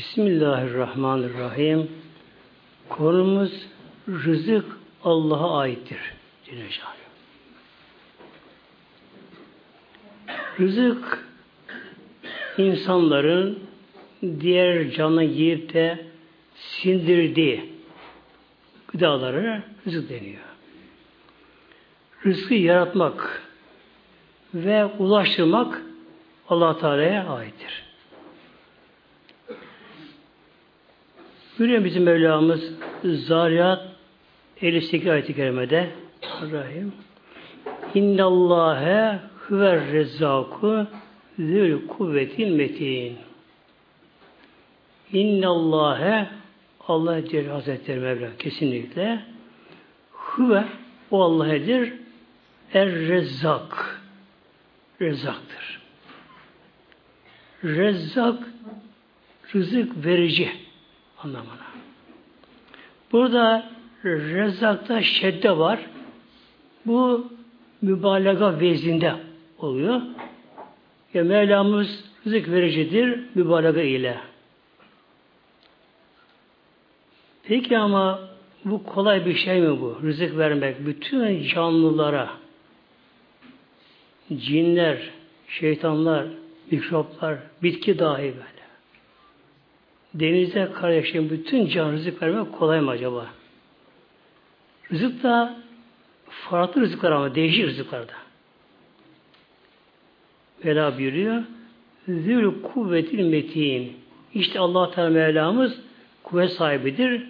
Bismillahirrahmanirrahim. Konumuz rızık Allah'a aittir. Rızık insanların diğer canlı yiyip de sindirdiği gıdaları rızık deniyor. Rızkı yaratmak ve ulaştırmak allah Teala'ya aittir. Buyuruyor bizim Mevlamız Zariyat 58 ayet-i kerimede Rahim İnnallâhe huver rezzâku zül kuvvetin metin. İnnallâhe Allah Celle Hazretleri Mevla kesinlikle huve o Allah'edir er rezzak rezzaktır. Rezzak rızık verici anlamına. Burada rezzakta şedde var. Bu mübalağa vezinde oluyor. Ya Mevlamız rızık vericidir mübalağa ile. Peki ama bu kolay bir şey mi bu? Rızık vermek bütün canlılara cinler, şeytanlar, mikroplar, bitki dahi böyle. Denizde kardeşim bütün can rızık vermek kolay mı acaba? Rızık da farklı rızıklar ama değişik rızıklarda. Vela buyuruyor. Zül kuvvetil metin. İşte Allah Teala Mevlamız kuvvet sahibidir.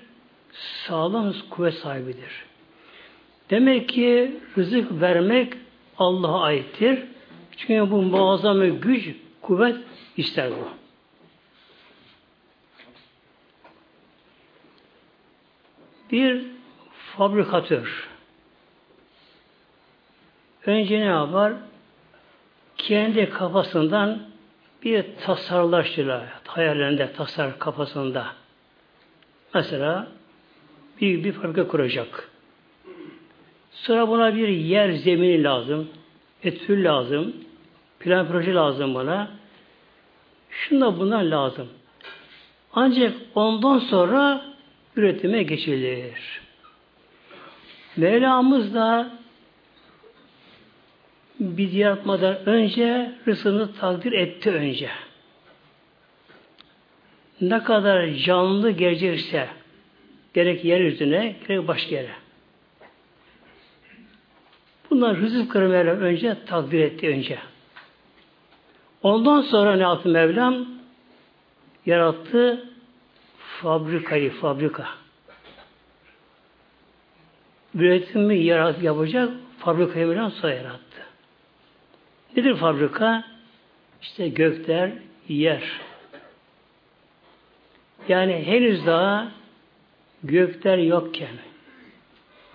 Sağlam kuvvet sahibidir. Demek ki rızık vermek Allah'a aittir. Çünkü bu muazzam güç, kuvvet ister bu. Bir fabrikatör önce ne yapar? Kendi kafasından bir tasarlaştırır. Hayallerinde tasar kafasında. Mesela büyük bir fabrika kuracak. Sonra buna bir yer zemini lazım. Etül lazım. Plan proje lazım bana. Şunda bunlar lazım. Ancak ondan sonra üretime geçilir. Mevlamız da biz yaratmadan önce rızkını takdir etti önce. Ne kadar canlı gelecekse gerek yeryüzüne gerek başka yere. Bunlar rızık kırmayla önce takdir etti önce. Ondan sonra ne yaptı Mevlam? Yarattı fabrikayı, fabrika. Üretimi yarat, yapacak fabrikayı Mevlam sonra yarattı. Nedir fabrika? İşte gökler, yer. Yani henüz daha gökler yokken,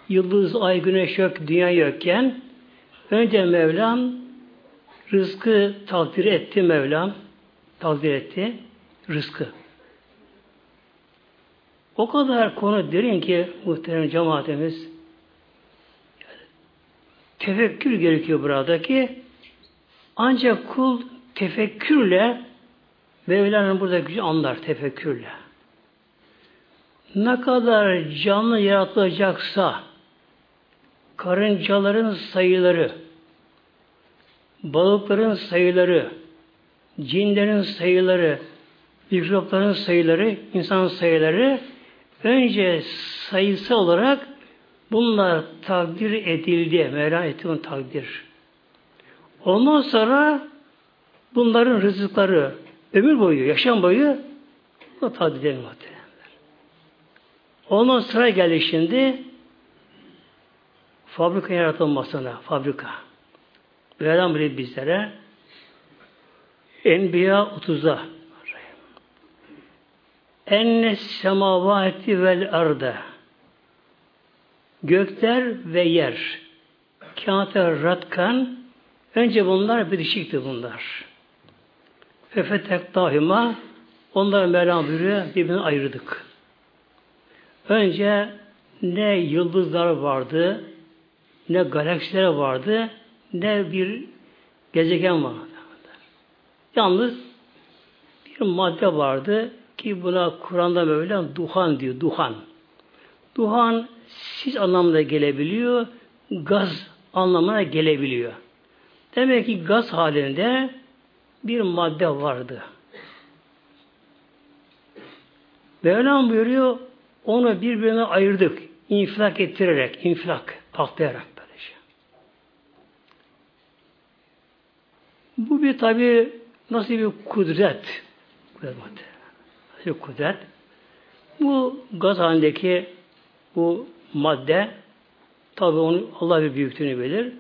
yıldız, ay, güneş yok, dünya yokken önce Mevlam rızkı takdir etti Mevlam. Takdir etti rızkı. O kadar konu derin ki muhterem cemaatimiz tefekkür gerekiyor buradaki. Ancak kul tefekkürle Mevla'nın burada gücü anlar tefekkürle. Ne kadar canlı yaratılacaksa karıncaların sayıları, balıkların sayıları, cinlerin sayıları, mikropların sayıları, insan sayıları önce sayısı olarak bunlar takdir edildi. Mevla etti bunu takdir. Ondan sonra bunların rızıkları ömür boyu, yaşam boyu o takdir edilir Ondan sıra geldi şimdi fabrika yaratılmasına, fabrika. Mevlam bizlere Enbiya 30'da Enne semavati vel arda Gökler ve yer kâte ratkan önce bunlar bitişikti bunlar. Fefetek dahima onları Mevlam buyuruyor birbirine ayırdık. Önce ne yıldızlar vardı, ne galaksiler vardı, ne bir gezegen vardı. Yalnız bir madde vardı, ki buna Kur'an'da böyle duhan diyor, duhan. Duhan sis anlamına gelebiliyor, gaz anlamına gelebiliyor. Demek ki gaz halinde bir madde vardı. Mevlam buyuruyor, onu birbirine ayırdık. infilak ettirerek, infilak, patlayarak böylece. Bu bir tabi nasıl bir kudret. Bir kudret. Bu gaz halindeki bu madde tabi onu Allah bir büyüklüğünü bilir.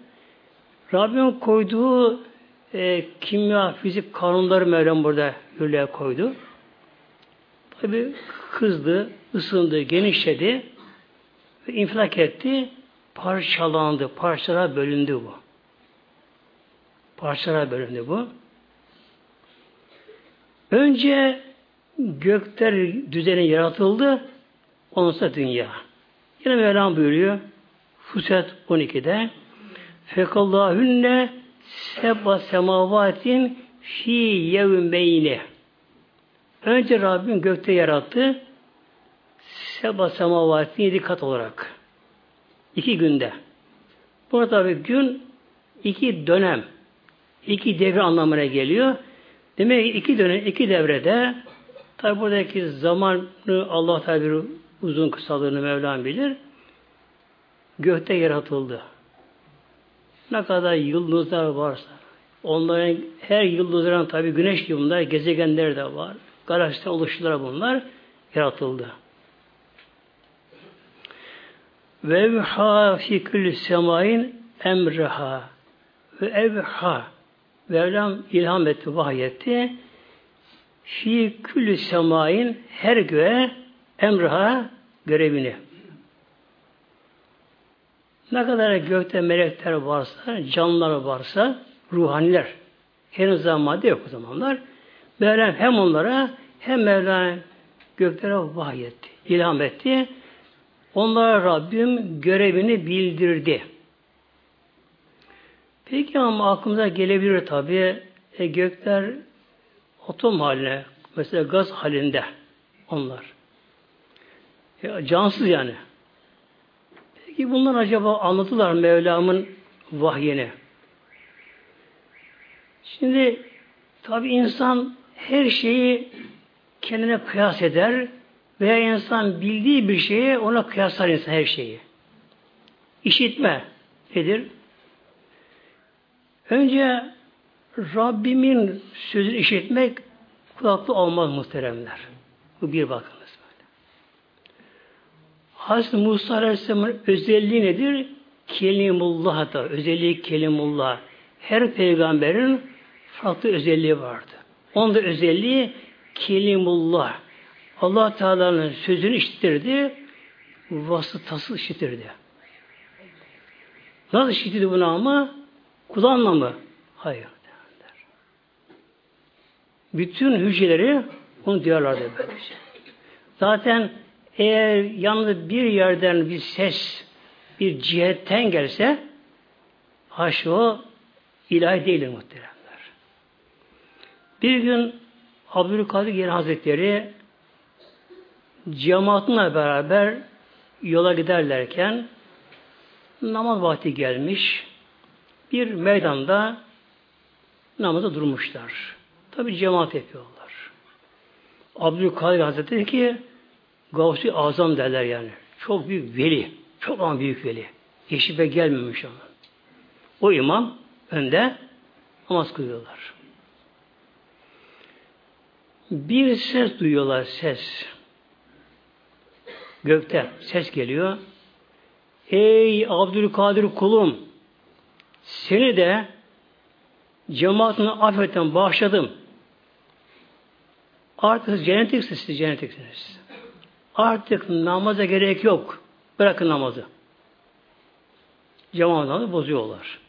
Rabbim koyduğu e, kimya, fizik kanunları Mevlam burada yürürlüğe koydu. Tabi kızdı, ısındı, genişledi ve infilak etti, parçalandı, parçalara bölündü bu. Parçalara bölündü bu. Önce gökler düzeni yaratıldı, sonra dünya. Yine Mevlam buyuruyor, Fuset 12'de Fekallahünne sebba semavatin fi yevmeyni Önce Rabbim gökte yarattı. Seba semavati yedi kat olarak. iki günde. Burada tabi gün iki dönem, iki devre anlamına geliyor. Demek ki iki dönem, iki devrede tabi buradaki zamanı Allah tabi uzun kısalığını Mevlam bilir. Gökte yaratıldı. Ne kadar yıldızlar varsa, onların her yıldızların tabi güneş gibi bunlar, gezegenler de var. Galakside oluştular bunlar. Yaratıldı. Ve evha fi kulli semain emreha ve evha Mevlam ilham etti, vahyetti. Fi külü semain her göğe emreha görevini. Ne kadar gökte melekler varsa, canlılar varsa, ruhaniler, henüz daha madde yok o zamanlar. Mevlam hem onlara hem Mevlam göklere vahyetti, ilham etti. Onlara Rabbim görevini bildirdi. Peki ama aklımıza gelebilir tabi e, gökler atom haline, mesela gaz halinde onlar. Ya, cansız yani. Peki bunlar acaba anlatılar Mevlam'ın vahyini? Şimdi tabi insan her şeyi kendine kıyas eder veya insan bildiği bir şeyi ona kıyaslar insan her şeyi. İşitme nedir? Önce Rabbimin sözünü işitmek kulaklı olmaz muhteremler. Bu bir bakınız böyle. Hazreti Musa Aleyhisselam'ın özelliği nedir? Kelimullah da, özelliği kelimullah. Her peygamberin farklı özelliği vardı. Onda özelliği kelimullah. Allah Teala'nın sözünü işitirdi, vasıtası işitirdi. Nasıl işitirdi bunu ama? Kulağınla mı? Hayır. Bütün hücreleri onu duyarlardı. Zaten eğer yalnız bir yerden bir ses, bir cihetten gelse haşa o ilahi değildir muhteremler. Bir gün Abdülkadir Geri Hazretleri cemaatine beraber yola giderlerken namaz vakti gelmiş. Bir meydanda namaza durmuşlar. Tabi cemaat yapıyorlar. Abdülkadir Hazretleri ki Gavsi Azam derler yani. Çok büyük veli. Çok ama büyük veli. Yeşife gelmemiş ama. O imam önde namaz kılıyorlar. Bir ses duyuyorlar, ses. Gökte ses geliyor. Ey Abdülkadir kulum, seni de cemaatine affetten bağışladım. Artık cennetiksiniz siz cennetiksiniz. Artık namaza gerek yok. Bırakın namazı. Cemaat namazı bozuyorlar.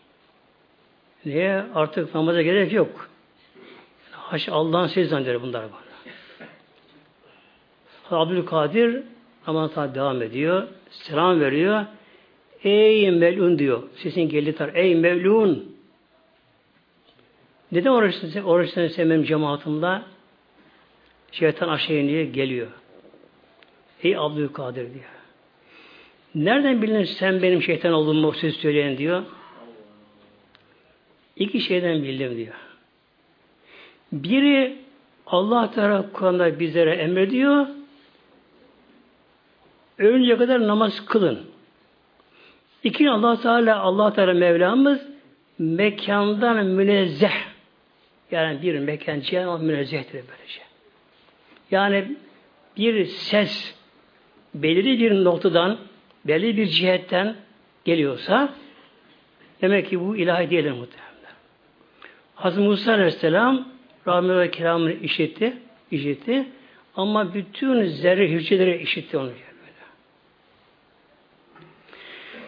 Niye? Artık namaza gerek yok. Haş Allah'ın sözü zannediyor bunlar bana. Abdülkadir ama tabi devam ediyor. Selam veriyor. Ey melun diyor. Sesin geldi tar. Ey melun. Neden oruçtan sevmem cemaatimle? Şeytan aşağı iniyor, geliyor. Ey Abdülkadir diyor. Nereden bilin sen benim şeytan olduğumu söz söyleyen diyor. İki şeyden bildim diyor. Biri Allah Teala Kur'an'da bizlere emrediyor. Ölünce kadar namaz kılın. İki Allah Teala Allah Teala Mevlamız mekandan münezzeh. Yani bir mekan cihan münezzehtir böylece. Yani bir ses belirli bir noktadan, belli bir cihetten geliyorsa demek ki bu ilahi değildir muhtemelen. Hazreti Musa Aleyhisselam Rahmet ve Kiram'ını işitti, işitti. Ama bütün zerre hücreleri işitti onu.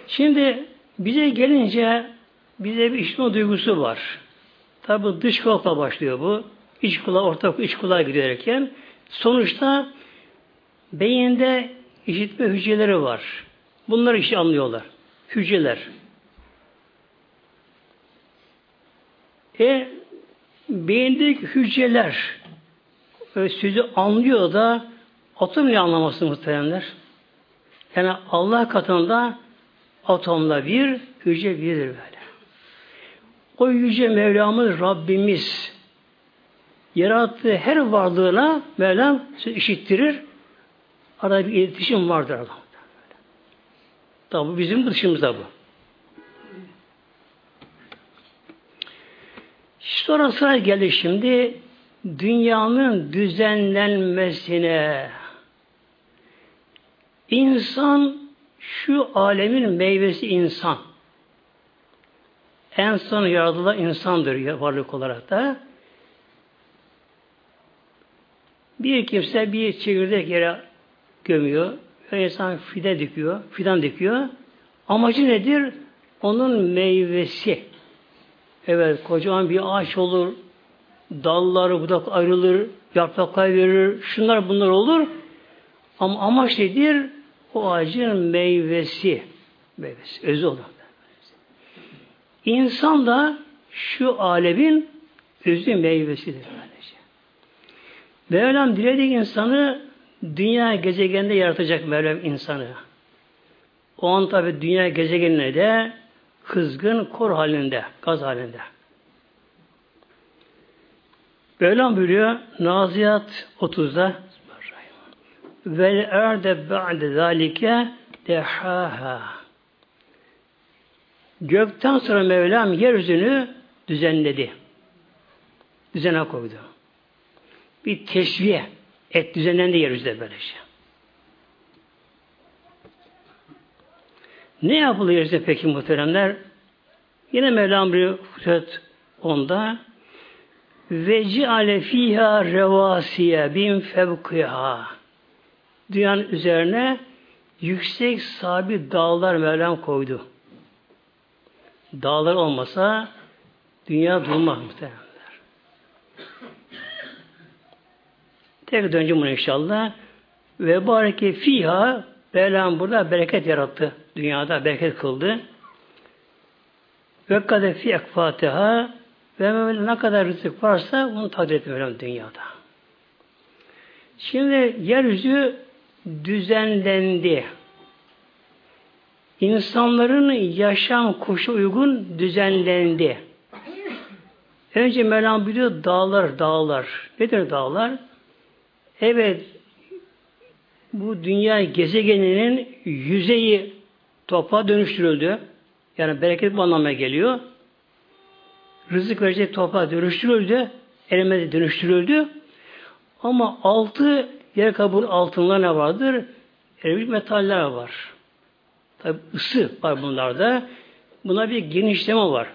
Şimdi bize gelince bize bir işitme duygusu var. Tabi dış kulakla başlıyor bu. İç kulağa, orta iç kulağa giderken sonuçta beyinde işitme hücreleri var. Bunlar işi anlıyorlar. Hücreler. E beyindeki hücreler sözü anlıyor da atom ne anlaması muhteremler? Yani Allah katında atomla bir, hücre birdir böyle. O yüce Mevlamız Rabbimiz yarattığı her varlığına Mevlam işittirir. Arada bir iletişim vardır Allah. Tabi bu bizim dışımızda bu. Sonra sıra geldi şimdi dünyanın düzenlenmesine. İnsan şu alemin meyvesi insan. En son yaratılan insandır varlık olarak da. Bir kimse bir çekirdek yere gömüyor. Ve insan fide dikiyor, fidan dikiyor. Amacı nedir? Onun meyvesi. Evet, kocaman bir ağaç olur, dalları, budak ayrılır, yapraklar verir, şunlar bunlar olur. Ama amaç nedir? O ağacın meyvesi. Meyvesi, özü olur. İnsan da şu alemin özü meyvesidir. Böylece. Mevlam dilediği insanı dünya gezegeninde yaratacak Mevlam insanı. O an tabi dünya gezegenine de kızgın kor halinde, gaz halinde. Mevlam buyuruyor Naziyat 30'da Vel erde ba'de zalike dehaha Gökten sonra Mevlam yeryüzünü düzenledi. Düzene koydu. Bir teşviye et düzenlendi yeryüzünde böylece. Ne yapılıyor işte peki muhteremler? Yine Mevlam bir Fuset onda ve ciale fiha revasiye bin fevkiha dünyanın üzerine yüksek sabit dağlar Mevlam koydu. Dağlar olmasa dünya durmaz muhteremler. Tek döneceğim bunu inşallah. Ve bareke fiha Mevlam burada bereket yarattı. Dünyada bereket kıldı. Ve kade fi ekfatiha ve ne kadar rızık varsa bunu takdir etmiyorum dünyada. Şimdi yeryüzü düzenlendi. İnsanların yaşam koşu uygun düzenlendi. Önce Mevlam biliyor dağlar, dağlar. Nedir dağlar? Evet, bu dünya gezegeninin yüzeyi toprağa dönüştürüldü. Yani bereket bu anlamına geliyor. Rızık verecek toprağa dönüştürüldü. Elemede dönüştürüldü. Ama altı yer kabuğun altında ne vardır? Erimiş metaller var. Tabi ısı var bunlarda. Buna bir genişleme var.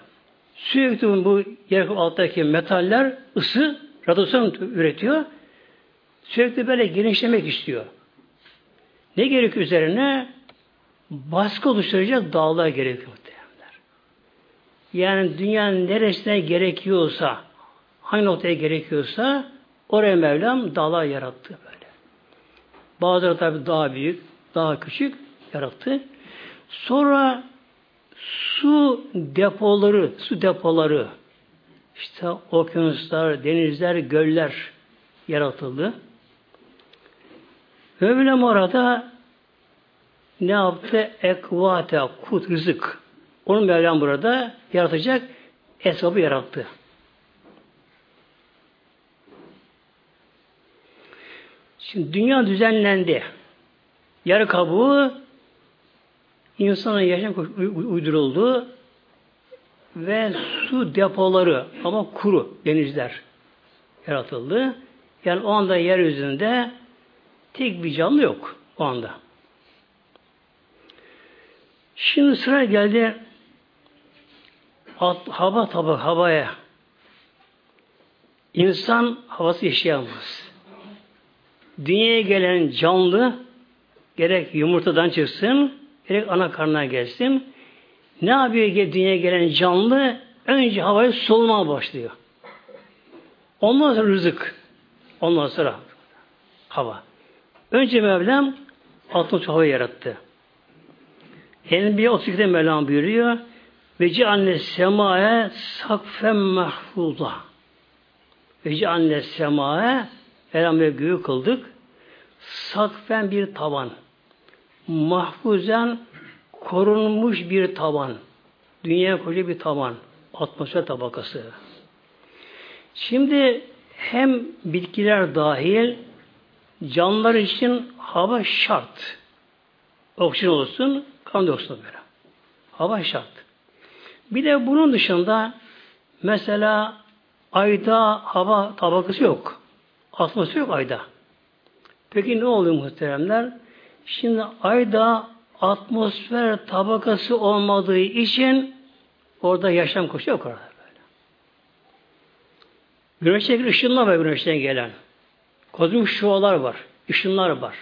Sürekli bu yer alttaki metaller ısı, radyasyon üretiyor. Sürekli böyle genişlemek istiyor. Ne gerekiyor üzerine? Baskı oluşturacak dağlar gerekiyor. Muhtemelenler. Yani dünyanın neresine gerekiyorsa, hangi noktaya gerekiyorsa oraya Mevlam dağlar yarattı böyle. Bazıları tabi daha büyük, daha küçük yarattı. Sonra su depoları, su depoları, işte okyanuslar, denizler, göller yaratıldı. Mevlam orada ne yaptı? Ekvate, kut, rızık. Onun Mevlam burada yaratacak esbabı yarattı. Şimdi dünya düzenlendi. Yarı kabuğu insanın yaşam uyduruldu ve su depoları ama kuru denizler yaratıldı. Yani o anda yeryüzünde tek bir canlı yok o anda. Şimdi sıra geldi at, hava tabak havaya. İnsan havası yaşayamaz. Dünyaya gelen canlı gerek yumurtadan çıksın, gerek ana karnına gelsin. Ne yapıyor dünyaya gelen canlı? Önce havayı solumaya başlıyor. Ondan sonra rızık. Ondan sonra hava. Önce Mevlam atmosfer hava yarattı. Enbiya 32'de Mevlam buyuruyor. Ve cealne semaya sakfen mahfuza. Ve cealne semaya Elham ve göğü kıldık. Sakfen bir tavan. Mahfuzen korunmuş bir tavan. Dünya koca bir tavan. Atmosfer tabakası. Şimdi hem bitkiler dahil canlılar için hava şart. Oksijen olsun, kan olsun böyle. Hava şart. Bir de bunun dışında mesela ayda hava tabakası yok. Atmosfer yok ayda. Peki ne oluyor muhteremler? Şimdi ayda atmosfer tabakası olmadığı için orada yaşam koşu yok orada böyle. Güneşteki ışınlar var güneşten gelen. Kozmik şualar var. ışınlar var.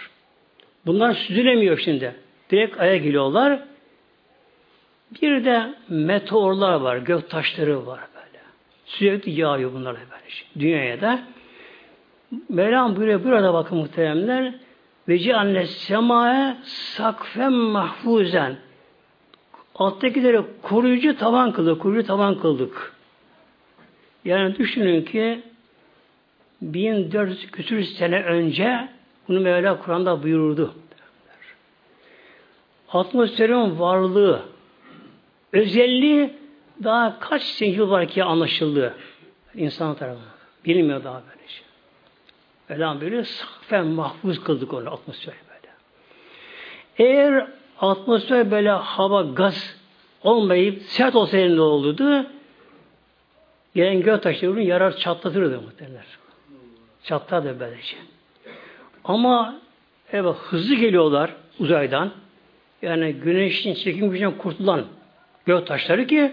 Bunlar süzülemiyor şimdi. Direkt aya geliyorlar. Bir de meteorlar var. Gök taşları var böyle. Sürekli yağıyor bunlar böyle. Dünyaya da. Mevlam buyuruyor burada bakın muhteremler ve cianne semaya sakfen mahfuzen alttakileri koruyucu tavan kıldık, koruyucu tavan kıldık. Yani düşünün ki 1400 küsür sene önce bunu Mevla Kur'an'da buyurdu. Atmosferin varlığı, özelliği daha kaç yıl var ki anlaşıldı insan tarafından. Bilmiyor daha böyle şey. Elham böyle safen mahfuz kıldık onu atmosfer böyle. Eğer atmosfer böyle hava, gaz olmayıp sert olsaydı ne olurdu? Gelen gök taşları yarar çatlatırdı muhtemelen. Çatlardı böylece. Ama evet hızlı geliyorlar uzaydan. Yani güneşin çekim gücünden kurtulan gök taşları ki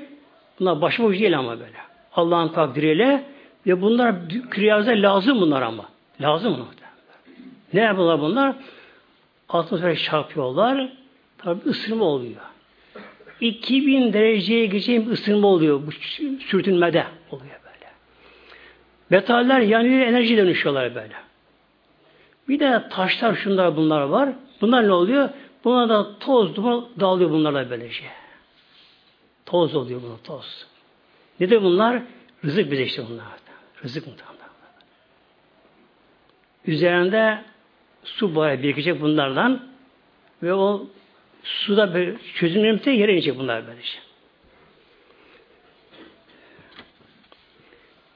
bunlar başıboş değil ama böyle. Allah'ın takdiriyle ve bunlar kriyaza lazım bunlar ama. Lazım mı? Ne yapıyorlar bunlar? Atmosfere çarpıyorlar. Tabi ısırma oluyor. 2000 dereceye geçen bir ısırma oluyor bu sürtünmede oluyor. Metaller yanıyor, enerji dönüşüyorlar böyle. Bir de taşlar şunlar bunlar var. Bunlar ne oluyor? Buna da toz duman dağılıyor bunlarla böylece. Toz oluyor buna toz. Ne de bunlar? Rızık bize işte bunlar. Rızık muhtemelen. Üzerinde su bayağı birikecek bunlardan ve o suda çözümlenirse yere inecek bunlar böylece.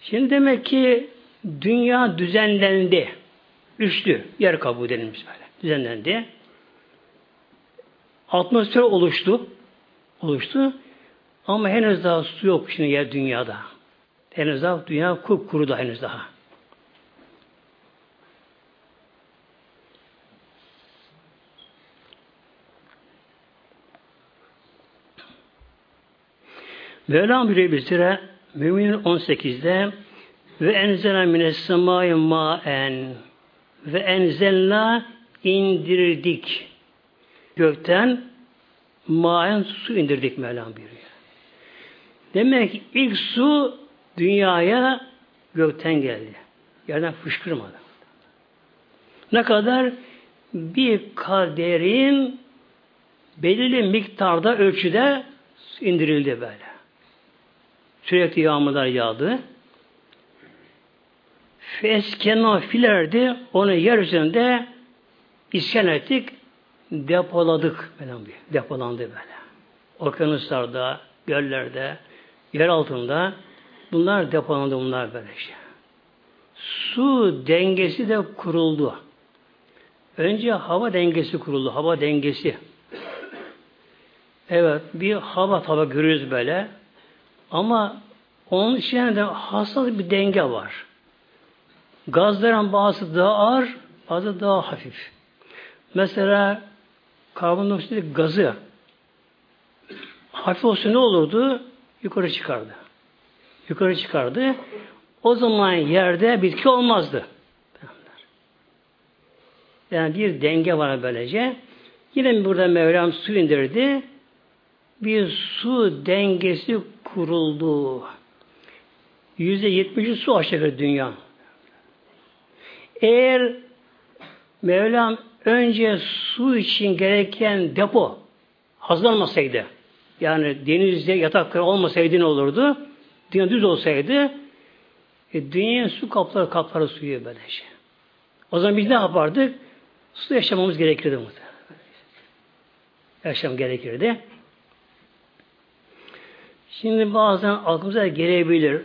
Şimdi demek ki dünya düzenlendi. Üçlü yer kabul edelim biz böyle. Düzenlendi. Atmosfer oluştu. Oluştu. Ama henüz daha su yok şimdi yer dünyada. Henüz daha dünya kuru da henüz daha. Mevlam buyuruyor bizlere Mümin 18'de ve enzelna mines semai maen ve enzelna indirdik gökten maen su indirdik Mevlam buyuruyor. Demek ki ilk su dünyaya gökten geldi. Yerden fışkırmadı. Ne kadar? Bir kaderin belirli miktarda ölçüde indirildi böyle. Sürekli yağmurlar yağdı. Feskena filerdi onu yer üzerinde isyan ettik, depoladık. Depolandı böyle. Okyanuslarda, göllerde, yer altında bunlar depolandı bunlar böyle şey. Su dengesi de kuruldu. Önce hava dengesi kuruldu. Hava dengesi. Evet, bir hava tabi görüyoruz böyle. Ama onun içinde de hassas bir denge var. Gazların bazı daha ağır, bazı daha hafif. Mesela karbondioksit gazı hafif olsa ne olurdu? Yukarı çıkardı. Yukarı çıkardı. O zaman yerde bitki olmazdı. Yani bir denge var böylece. Yine burada Mevlam su indirdi. Bir su dengesi kuruldu. Yüzde yetmişi su aşağı dünya. Eğer Mevlam önce su için gereken depo hazırlanmasaydı, yani denizde yatakları olmasaydı ne olurdu? Dünya düz olsaydı, e, dünyanın su kapları kapları suyu böylece. O zaman biz ne yapardık? Su yaşamamız gerekirdi muhtemelen. Yaşam gerekirdi. Şimdi bazen aklımıza gelebilir.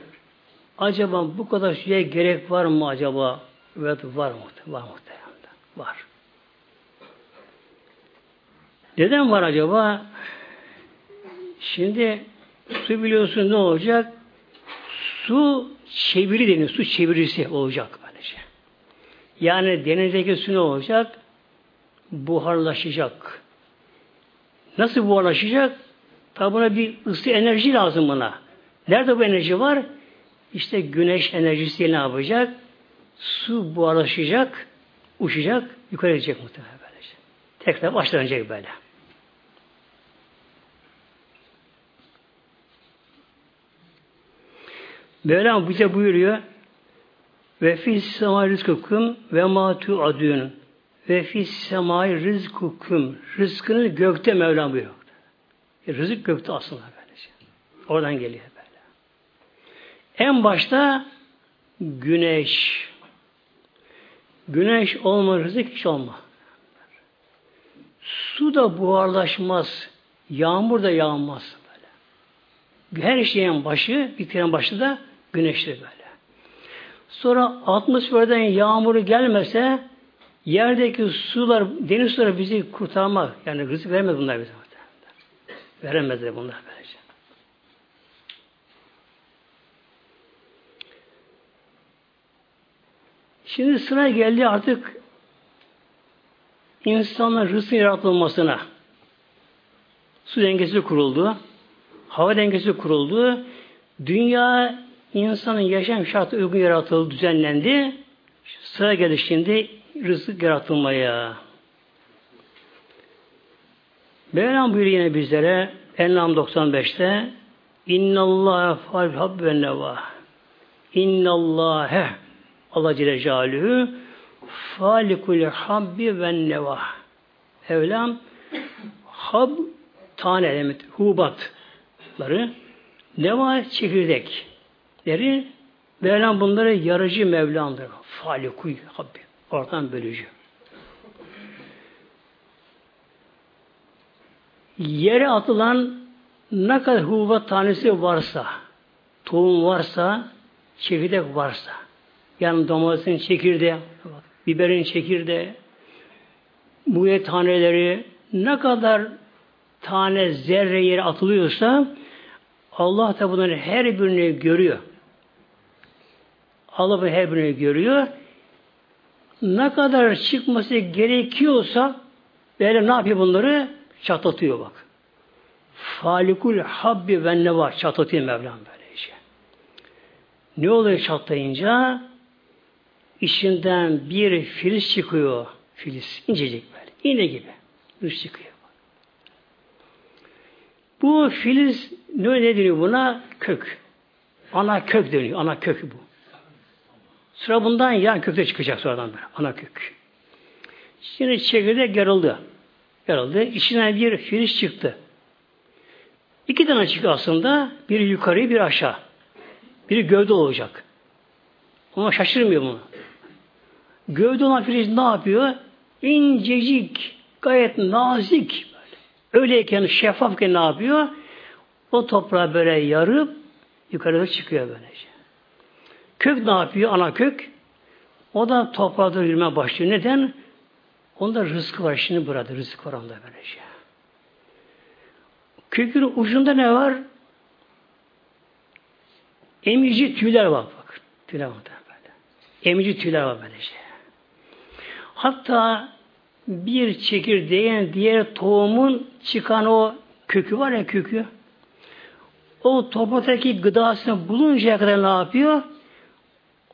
Acaba bu kadar suya gerek var mı acaba? Evet var mı? Var muhtemelen. Var. Neden var acaba? Şimdi su biliyorsun ne olacak? Su çeviri deniyor. Su çevirisi olacak böylece. Yani denizdeki su ne olacak? Buharlaşacak. Nasıl buharlaşacak? Tabi buna bir ısı enerji lazım buna. Nerede bu enerji var? İşte güneş enerjisi ne yapacak? Su buharlaşacak, uçacak, yukarı gidecek muhtemelen böylece. Tekrar başlanacak böyle. Mevlam bize buyuruyor ve fis semai rizkukum ve ma adün ve fis semai rizkukum rızkını gökte Mevlam buyuruyor. E, rızık gökte aslında böylece. Oradan geliyor böyle. En başta güneş. Güneş olma, rızık hiç olma. Su da buharlaşmaz. Yağmur da yağmaz böyle. Her şeyin başı, bitiren başı da güneştir böyle. Sonra atmosferden yağmuru gelmese yerdeki sular, deniz suları bizi kurtarmak. Yani rızık vermez bunlar bize. Veremezler bunlar böylece. Şimdi sıra geldi artık insanların rızkın yaratılmasına. Su dengesi kuruldu. Hava dengesi kuruldu. Dünya insanın yaşam şartı uygun yaratıldı, düzenlendi. Sıra geldi şimdi rızık yaratılmaya. Mevlam buyuruyor yine bizlere Enlam 95'te İnnallâhe fal hab ve neva İnnallâhe Allah Celle Câlihü falikul habbi ve neva Mevlam hab tane demek hubatları neva çekirdekleri Mevlam bunları yarıcı Mevlam'dır. Falikul habbi. Ortadan bölücü. Yere atılan ne kadar hububat tanesi varsa, tohum varsa, çekirdek varsa, yani domatesin çekirdeği, biberin çekirdeği, muye taneleri, ne kadar tane zerre yere atılıyorsa, Allah da bunların her birini görüyor. Allah bunların her birini görüyor. Ne kadar çıkması gerekiyorsa, böyle ne yapıyor bunları? Çatlatıyor bak. Falikul habbi ve ne var? Çatlatıyor Mevlam böylece. Ne oluyor çatlayınca? İçinden bir filiz çıkıyor. Filiz. incecik böyle. İğne gibi. Üst çıkıyor. Bu filiz ne, ne deniyor buna? Kök. Ana kök deniyor. Ana kök bu. Sıra bundan yan kökte çıkacak sonradan böyle. Ana kök. Şimdi çekirdek yarıldı yarıldı. İçinden bir filiz çıktı. İki tane çıktı aslında. Biri yukarı, bir aşağı. Biri gövde olacak. Ama şaşırmıyor bunu. Gövde olan filiz ne yapıyor? incecik, gayet nazik. Öyleyken şeffafken ne yapıyor? O toprağı böyle yarıp yukarıda çıkıyor böylece. Kök ne yapıyor? Ana kök. O da toprağa yürümeye başlıyor. Neden? Onda rızkı var. Şimdi burada rızık var onda böylece. Kökün ucunda ne var? Emici tüyler var bak. Tüyler var böyle. Emici tüyler var böylece. Hatta bir çekirdeğin diğer tohumun çıkan o kökü var ya kökü. O topraktaki gıdasını buluncaya kadar ne yapıyor?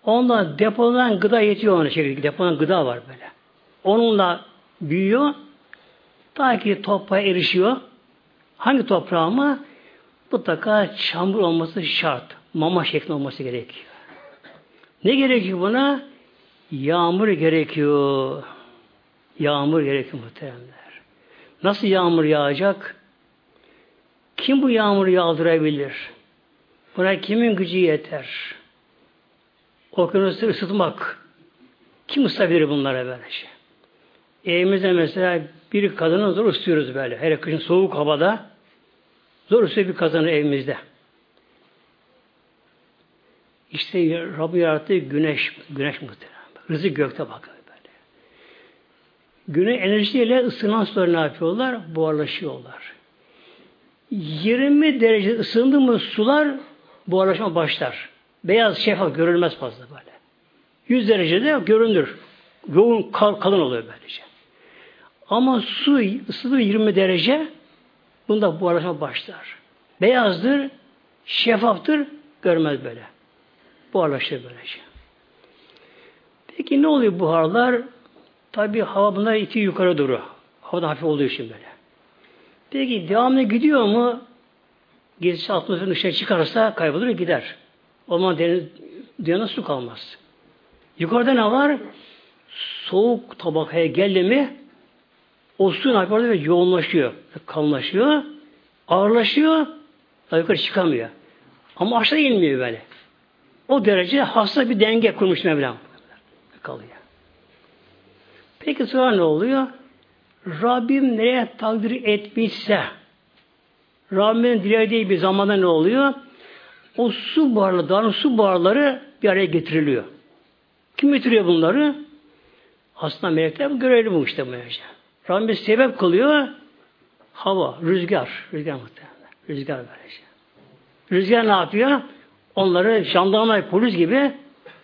Ondan depolanan gıda yetiyor ona çekirdek. Depolanan gıda var böyle. Onunla büyüyor. Ta ki toprağa erişiyor. Hangi toprağa mı? Mutlaka çamur olması şart. Mama şeklinde olması gerekiyor. Ne gerekiyor buna? Yağmur gerekiyor. Yağmur gerekiyor muhteremler. Nasıl yağmur yağacak? Kim bu yağmuru yağdırabilir? Buna kimin gücü yeter? Okyanusu ısıtmak. Kim ısıtabilir bunlara böyle şey? Evimizde mesela bir kadını zor ısıtıyoruz böyle. Her kışın soğuk havada zor ısıtıyor bir kazanı evimizde. İşte Rabbi yarattığı güneş, güneş muhtemelen. Rızık gökte bakın böyle. Güneş enerjisiyle ısınan suları ne yapıyorlar? Buharlaşıyorlar. 20 derece ısındı mı sular buharlaşma başlar. Beyaz şeffaf görülmez fazla böyle. 100 derecede görünür. Yoğun kalın oluyor böylece. Ama su ısıdır 20 derece bunda buharlaşma başlar. Beyazdır, şeffaftır, görmez böyle. Buharlaşır böylece. Peki ne oluyor buharlar? Tabi hava bunlar iki yukarı doğru. Havada hafif olduğu için böyle. Peki devamlı gidiyor mu? Gizli atmosferin dışarı çıkarsa kaybolur gider. O zaman deniz, dünyada su kalmaz. Yukarıda ne var? Soğuk tabakaya geldi mi o yukarıda ve yoğunlaşıyor. Kalınlaşıyor. Ağırlaşıyor. Daha yukarı çıkamıyor. Ama aşağı inmiyor böyle. O derece hasta bir denge kurmuş Mevlam. Kalıyor. Peki sonra ne oluyor? Rabbim nereye takdir etmişse Rabbimin dilediği bir zamanda ne oluyor? O su buharları, dağın su buharları bir araya getiriliyor. Kim getiriyor bunları? Aslında melekler görevli bu işte böylece. Rabbim sebep kılıyor. Hava, rüzgar. Rüzgar muhtemelen. Rüzgar böylece. Rüzgar ne yapıyor? Onları jandarma, polis gibi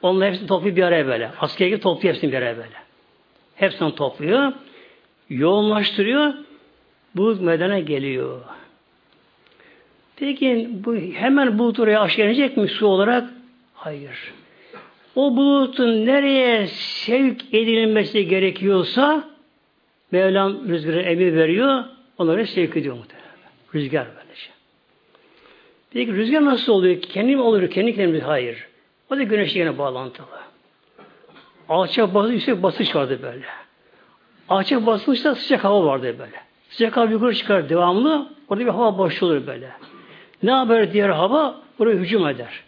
onları hepsini topluyor bir araya böyle. Asker gibi topluyor hepsini bir araya böyle. Hepsini topluyor. Yoğunlaştırıyor. Bulut meydana geliyor. Peki bu hemen bulut oraya aşağı mi su olarak? Hayır. O bulutun nereye sevk edilmesi gerekiyorsa Mevlam rüzgarı emir veriyor, onları sevk ediyor muhtemelen. Rüzgar böylece. Peki rüzgar nasıl oluyor? Kendi mi oluyor? Kendi kendine Hayır. O da güneşle yine bağlantılı. Alçak basınç, yüksek basınç vardı böyle. Alçak basınçta sıcak hava vardı böyle. Sıcak hava yukarı çıkar devamlı. Orada bir hava boş olur böyle. Ne haber diğer hava? Buraya hücum eder.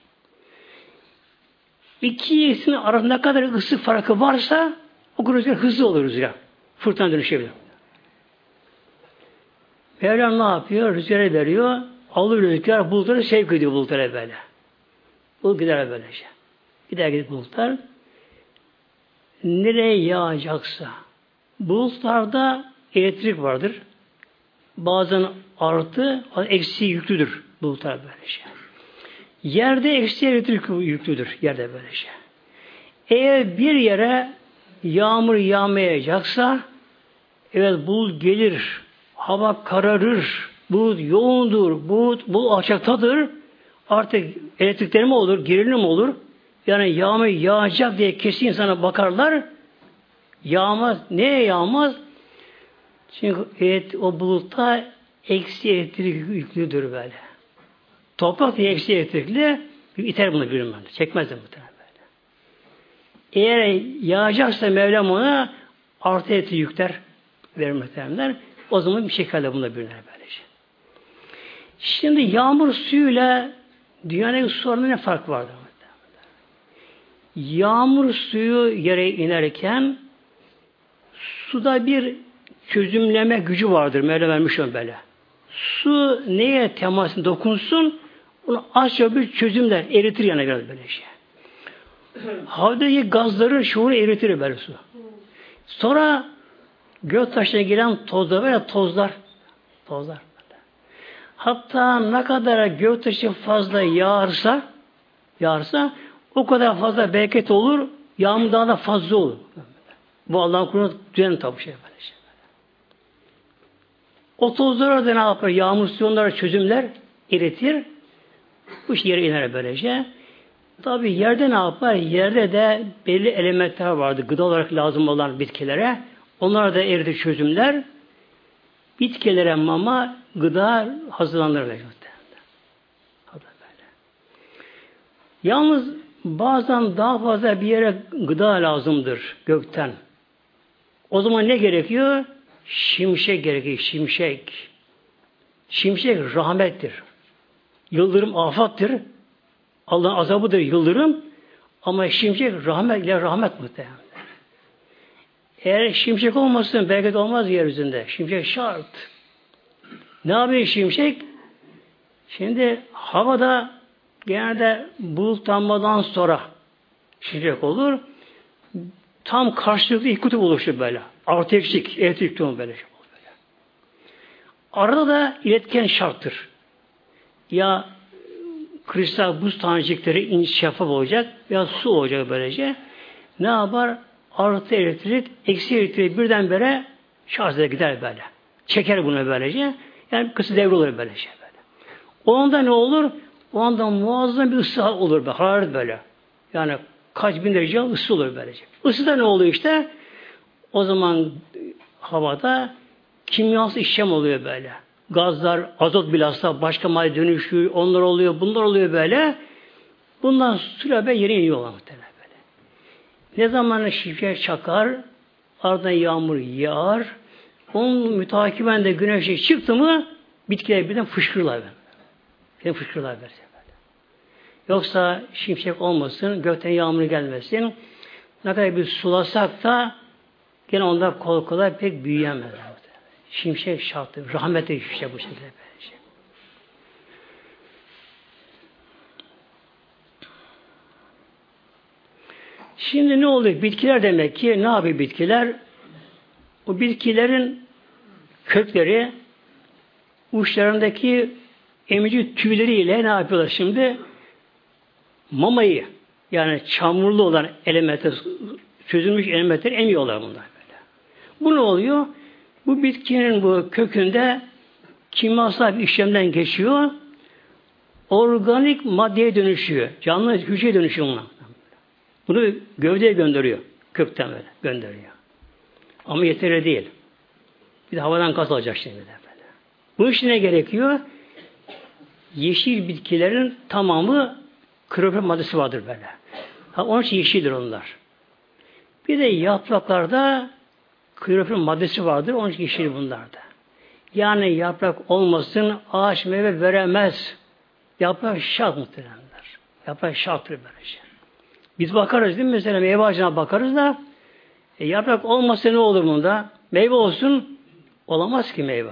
İki ikisinin arasında ne kadar ısı farkı varsa o rüzgar hızlı olur rüzgar. Fırtına dönüşebilir. Mevlam ne yapıyor? Rüzgarı veriyor. Alıyor rüzgar bulutları sevk ediyor bulutlara böyle. Bulut gider böylece. Gider gidip bulutlar. Nereye yağacaksa. Bulutlarda elektrik vardır. Bazen artı, eksi yüklüdür bulutlar böylece. Yerde eksi elektrik yüklüdür yerde böylece. Eğer bir yere yağmur yağmayacaksa evet bulut gelir, hava kararır, bulut yoğundur, bulut, bulut alçaktadır. Artık elektriklenme olur, gerilim olur. Yani yağmur yağacak diye kesin insana bakarlar. Yağmaz. Neye yağmaz? Çünkü evet, o bulutta eksi elektrik yüklüdür böyle. Toprak diye eksi elektrikli iter bunu bir Çekmez de muhtemelen böyle. Eğer yağacaksa Mevlam ona artı eti yükler verir muhtemelenler. O zaman bir şekilde bunda bürüner böylece. Şimdi yağmur suyuyla dünyanın su ne fark vardır? Yağmur suyu yere inerken suda bir çözümleme gücü vardır. Mevla vermiş onu böyle. Su neye temas dokunsun onu azca bir çözümler eritir yana biraz böyle şey. Havadaki gazları şuuru eritir böyle su. Sonra gök taşına giren tozlar veya tozlar tozlar. Hatta ne kadar gök taşı fazla yağarsa yağarsa o kadar fazla bereket olur, yağmur daha da fazla olur. Bu Allah'ın kurulu düzen tabi şey. O tozlara da ne yapar? Yağmur suyonları çözümler, eritir. Bu iş yere iner böylece. Tabi yerde ne yapar? Yerde de belli elementler vardı. Gıda olarak lazım olan bitkilere. Onlar da eridi çözümler. Bitkilere mama, gıda hazırlanır. Yalnız bazen daha fazla bir yere gıda lazımdır gökten. O zaman ne gerekiyor? Şimşek gerekiyor, şimşek. Şimşek rahmettir. Yıldırım afattır. Allah'ın azabıdır yıldırım. Ama şimşek rahmet ile rahmet muhtemelen. Eğer şimşek olmasın bereket olmaz yeryüzünde. Şimşek şart. Ne yapıyor şimşek? Şimdi havada genelde bulutlanmadan sonra şimşek olur. Tam karşılıklı iki kutup oluşur böyle. Artı eksik, elektrik böyle. böyle. Arada da iletken şarttır. Ya kristal buz tanecikleri şeffaf olacak ya su olacak böylece. Ne yapar? Artı elektrik, eksi elektrik birdenbire şarj gider böyle. Çeker bunu böylece. Yani kısa devre olur böylece böyle. O anda ne olur? O anda muazzam bir ısı olur böyle. Hararet böyle. Yani kaç bin derece ısı olur böylece. Isı da ne oluyor işte? O zaman havada kimyasal işlem oluyor böyle. Gazlar, azot bilhassa başka madde dönüşüyor, onlar oluyor, bunlar oluyor böyle. Bundan süre be yere iniyorlar muhtemelen. Ne zaman şifre çakar, ardından yağmur yağar, onun mütakiben de güneşe çıktı mı bitkiler birden fışkırlar. Birden fışkırlar böyle. Yoksa şimşek olmasın, gökten yağmur gelmesin. Ne kadar bir sulasak da gene onlar kol kolay pek büyüyemez. Şimşek şartı, rahmetli şimşek bu şekilde. Böylece. Şimdi ne oluyor? Bitkiler demek ki ne yapıyor bitkiler? O bitkilerin kökleri uçlarındaki emici tüyleriyle ne yapıyorlar şimdi? Mamayı yani çamurlu olan elementler, çözülmüş elementler emiyorlar bunlar böyle. Bu ne oluyor? Bu bitkinin bu kökünde kimyasal bir işlemden geçiyor. Organik maddeye dönüşüyor. Canlı hücreye dönüşüyor buna. Bunu gövdeye gönderiyor. Kökten böyle gönderiyor. Ama yeterli değil. Bir de havadan gaz alacak şimdi de böyle. Bu iş ne gerekiyor? Yeşil bitkilerin tamamı klorofil maddesi vardır böyle. Ha, onun için yeşildir onlar. Bir de yapraklarda klorofil maddesi vardır. Onun için yeşil bunlarda. Yani yaprak olmasın ağaç meyve veremez. Yaprak şart muhtemelenler. Yaprak şarttır böylece. Biz bakarız değil mi? Mesela meyve ağacına bakarız da e, yaprak olmasa ne olur bunda? Meyve olsun olamaz ki meyve.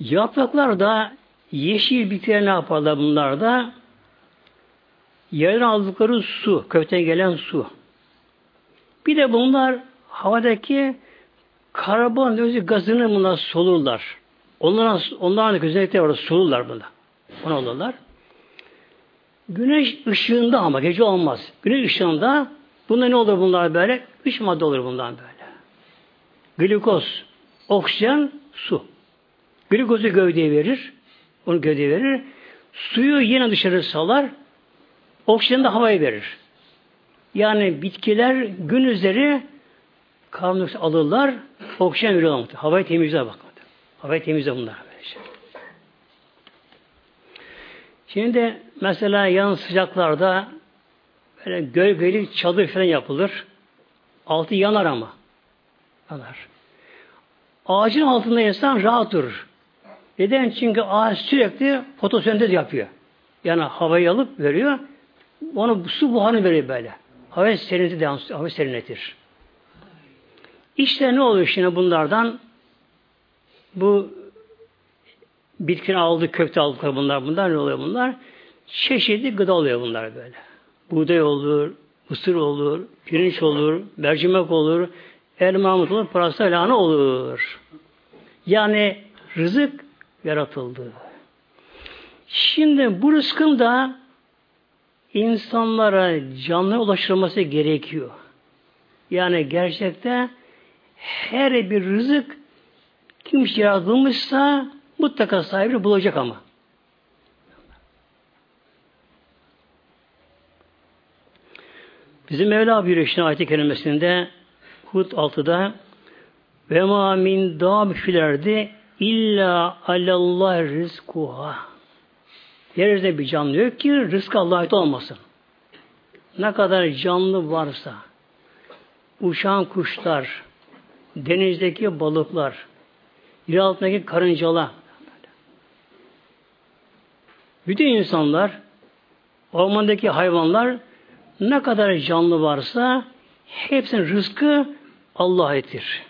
Yapraklar da yeşil bitkiler ne yaparlar bunlar da? Yerden aldıkları su, kökten gelen su. Bir de bunlar havadaki karbondioksit gazını bunlar solurlar. Onların, onların da özellikleri var, solurlar bunda. Onu alırlar. Güneş ışığında ama gece olmaz. Güneş ışığında bunda ne olur bunlar böyle? Üç madde olur bundan böyle. Glikoz, oksijen, su. Glikozu gövdeye verir. Onu gövdeye verir. Suyu yine dışarı salar. Oksijeni de havaya verir. Yani bitkiler gün üzeri karbondioksit alırlar, oksijen veriyorlar. Havayı temizler bak. Havayı temizler bunlar. Şimdi mesela yan sıcaklarda böyle gölgeli çadır falan yapılır. Altı yanar ama. Yanar. Ağacın altında insan rahat durur. Neden? Çünkü ağaç sürekli fotosentez yapıyor. Yani havayı alıp veriyor. Onu su buharını veriyor böyle. Hava serinleti devam, hava serinletir. İşte ne oluyor şimdi bunlardan? Bu bitkinin aldığı kökte aldıkları bunlar. Bunlar ne oluyor bunlar? Çeşitli gıda oluyor bunlar böyle. Buğday olur, mısır olur, pirinç olur, mercimek olur, elmamut olur, pırasa lahana olur. Yani rızık yaratıldı. Şimdi bu rızkın da insanlara canlı ulaştırılması gerekiyor. Yani gerçekte her bir rızık kim yaratılmışsa mutlaka sahibini bulacak ama. Bizim Mevla buyuruyor işte ayet-i kerimesinde Hud 6'da ve ma min dâbfilerdi illa alallah rizkuha. Yeryüzünde bir canlı yok ki rızkı Allah'a ait olmasın. Ne kadar canlı varsa uçan kuşlar, denizdeki balıklar, yer altındaki karıncalar, bütün insanlar, ormandaki hayvanlar ne kadar canlı varsa hepsinin rızkı Allah etir.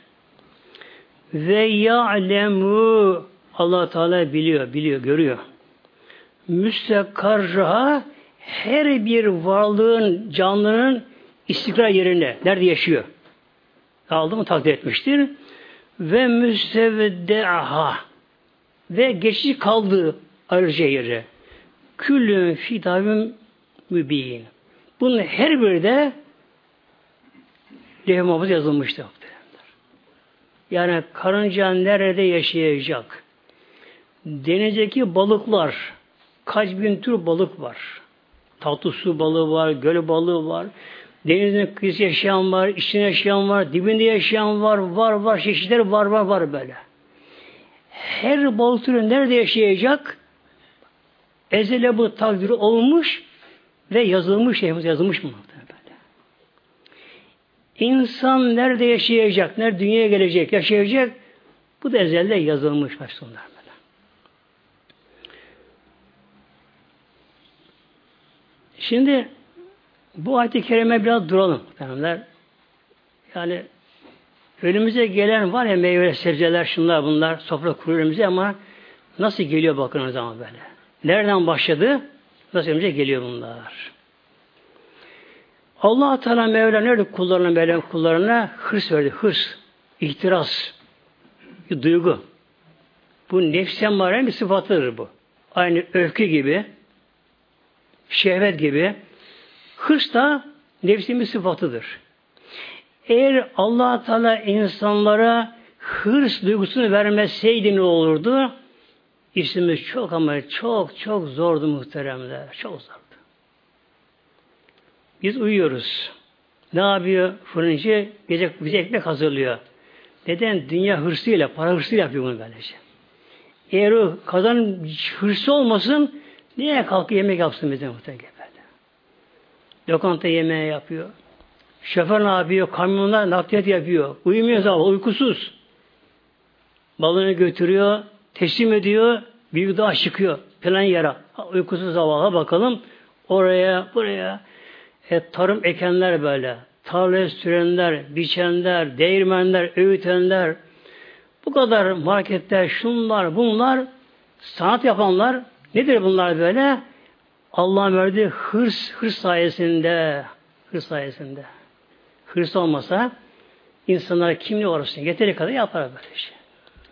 Ve ya'lemu Allah Teala biliyor, biliyor, görüyor. Müstekarraha her bir varlığın, canlının istikrar yerine, nerede yaşıyor? Aldı mı takdir etmiştir. Ve müstevdeaha ve geçici kaldığı ayrıca yeri. Küllün fitabim mübin. Bunun her biri de levh yazılmıştır. Yani karınca nerede yaşayacak? Denizdeki balıklar, kaç bin tür balık var. Tatlı su balığı var, göl balığı var. Denizin kıyısı yaşayan var, içinde yaşayan var, dibinde yaşayan var, var var, çeşitler var var var böyle. Her balık türü nerede yaşayacak? Ezele bu takdiri olmuş ve yazılmış, yazılmış mı? İnsan nerede yaşayacak, nerede dünyaya gelecek, yaşayacak? Bu da ezelde yazılmış böyle. Şimdi bu ayet-i kerime biraz duralım. Efendiler. Yani önümüze gelen var ya meyve, sebzeler, şunlar bunlar, sofra kuruyor önümüze ama nasıl geliyor bakın o zaman böyle. Nereden başladı? Nasıl önümüze geliyor bunlar. Allah Teala Mevla nerede kullarına Mevla kullarına hırs verdi. Hırs, ihtiras, duygu. Bu nefsen maren bir sıfatıdır bu. Aynı öfke gibi, şehvet gibi. Hırs da nefsin bir sıfatıdır. Eğer allah Teala insanlara hırs duygusunu vermeseydi ne olurdu? İşimiz çok ama çok çok zordu muhteremler. Çok zordu. Biz uyuyoruz. Ne yapıyor? Fırıncı gece bize ekmek hazırlıyor. Neden? Dünya hırsıyla, para hırsıyla yapıyor bunu böylece. Eğer o kazan hırsı olmasın, niye kalkıp yemek yapsın bize muhtemelen. Lokanta yemeği yapıyor. Şoför ne yapıyor? Kamyonlar nakliyat yapıyor. Uyumuyor zaman, uykusuz. Balını götürüyor, teslim ediyor, bir daha çıkıyor. Plan yere. Uykusuz zavallı bakalım. Oraya, buraya. E, tarım ekenler böyle. Tarlaya sürenler, biçenler, değirmenler, öğütenler. Bu kadar marketler, şunlar, bunlar sanat yapanlar nedir bunlar böyle? Allah'ın verdiği hırs, hırs sayesinde hırs sayesinde. Hırs olmasa insanlara kimliği orası yeteri kadar yapar böyle şey.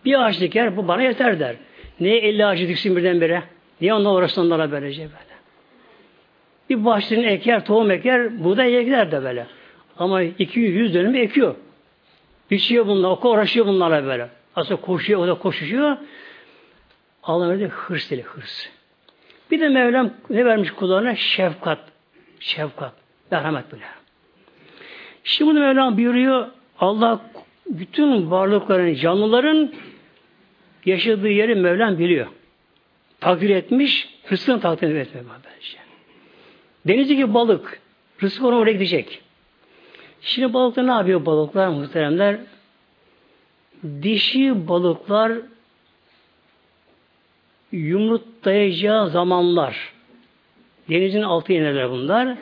Bir ağaç diker, bu bana yeter der. Niye 50 ağacı diksin birdenbire? Niye onunla uğraşsın onlara böylece böyle? Bir bahçenin eker, tohum eker, buğday eker de böyle. Ama 200 100 dönümü ekiyor. Biçiyor bunlar, uğraşıyor bunlarla böyle. Aslında koşuyor, o da koşuşuyor. Allah verdi hırs ile hırs. Bir de Mevlam ne vermiş kullarına? Şefkat. Şefkat. Merhamet bile. Şimdi Mevlam buyuruyor. Allah bütün varlıkların, canlıların yaşadığı yeri Mevlam biliyor. Takdir etmiş, hırsını takdir etmiyor bence. Denizdeki balık, rızkı ona oraya gidecek. Şimdi balıklar ne yapıyor balıklar muhteremler? Dişi balıklar yumurtlayacağı zamanlar Denizin altı inerler bunlar.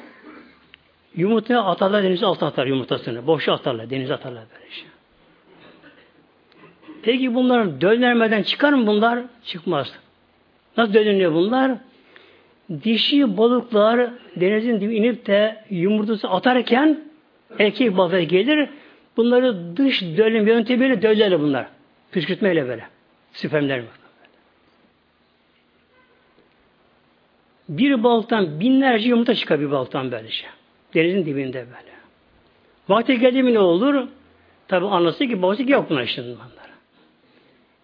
Yumurtaya atarlar denize altı atar yumurtasını. Boşa atarlar denize atarlar böyle şey. Peki bunlar dönermeden çıkar mı bunlar? Çıkmaz. Nasıl dönüyor bunlar? Dişi balıklar denizin dibine inip de yumurtası atarken erkek balık gelir. Bunları dış dölüm yöntemiyle döllerler bunlar. Püskürtmeyle böyle. Spermler Bir balıktan binlerce yumurta çıkar bir balıktan böylece. Denizin dibinde böyle. Vakti geldi mi ne olur? Tabi anlasın ki balık yok buna şimdi bunlar.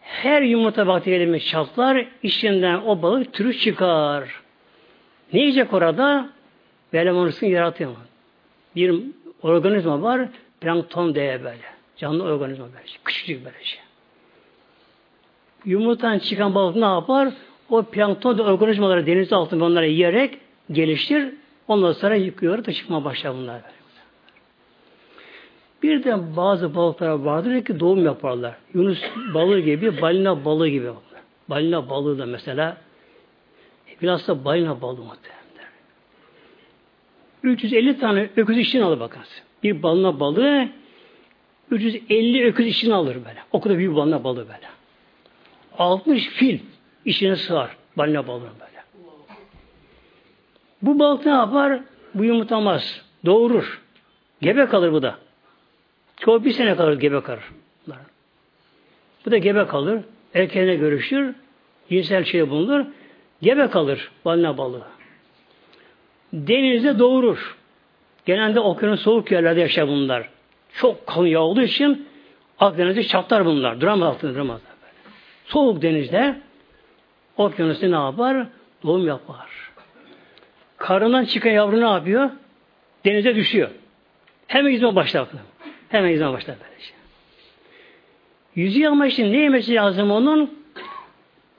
Her yumurta vakti geldi mi çatlar, içinden o balık türü çıkar. Ne yiyecek orada? Böyle monusunu yaratıyor. Bir organizma var, plankton diye böyle. Canlı organizma böyle. Küçücük böyle şey. Yumurtadan çıkan balık ne yapar? O plankton organizmaları deniz altında onları yiyerek geliştir. Ondan sonra yıkıyor da çıkma başlar bunlar. Bir de bazı balıklar vardır ki doğum yaparlar. Yunus balığı gibi, balina balığı gibi. Balina balığı da mesela biraz da balina balığı muhtemelen. 350 tane öküz işini alır bakınız. Bir balina balığı 350 öküz işini alır böyle. O kadar büyük balina balığı böyle. 60 fil işine sığar balina balığı böyle. Bu balık ne yapar? Bu yumurtamaz. Doğurur. Gebe kalır bu da. Çoğu bir sene kalır gebe kalır. Bu da gebe kalır. Erkeğine görüşür. Cinsel şey bulunur. Gebe kalır balina balığı. Denizde doğurur. Genelde okyanus soğuk yerlerde yaşar bunlar. Çok kalın yağ olduğu için Akdeniz'de çatlar bunlar. Duramaz altında duramaz. Soğuk denizde okyanusta ne yapar? Doğum yapar. Karından çıkan yavru ne yapıyor? Denize düşüyor. Hemen yüzme başlar. Hemen yüzme başlar böylece. Yüzüyor ama işte ne yemesi lazım onun?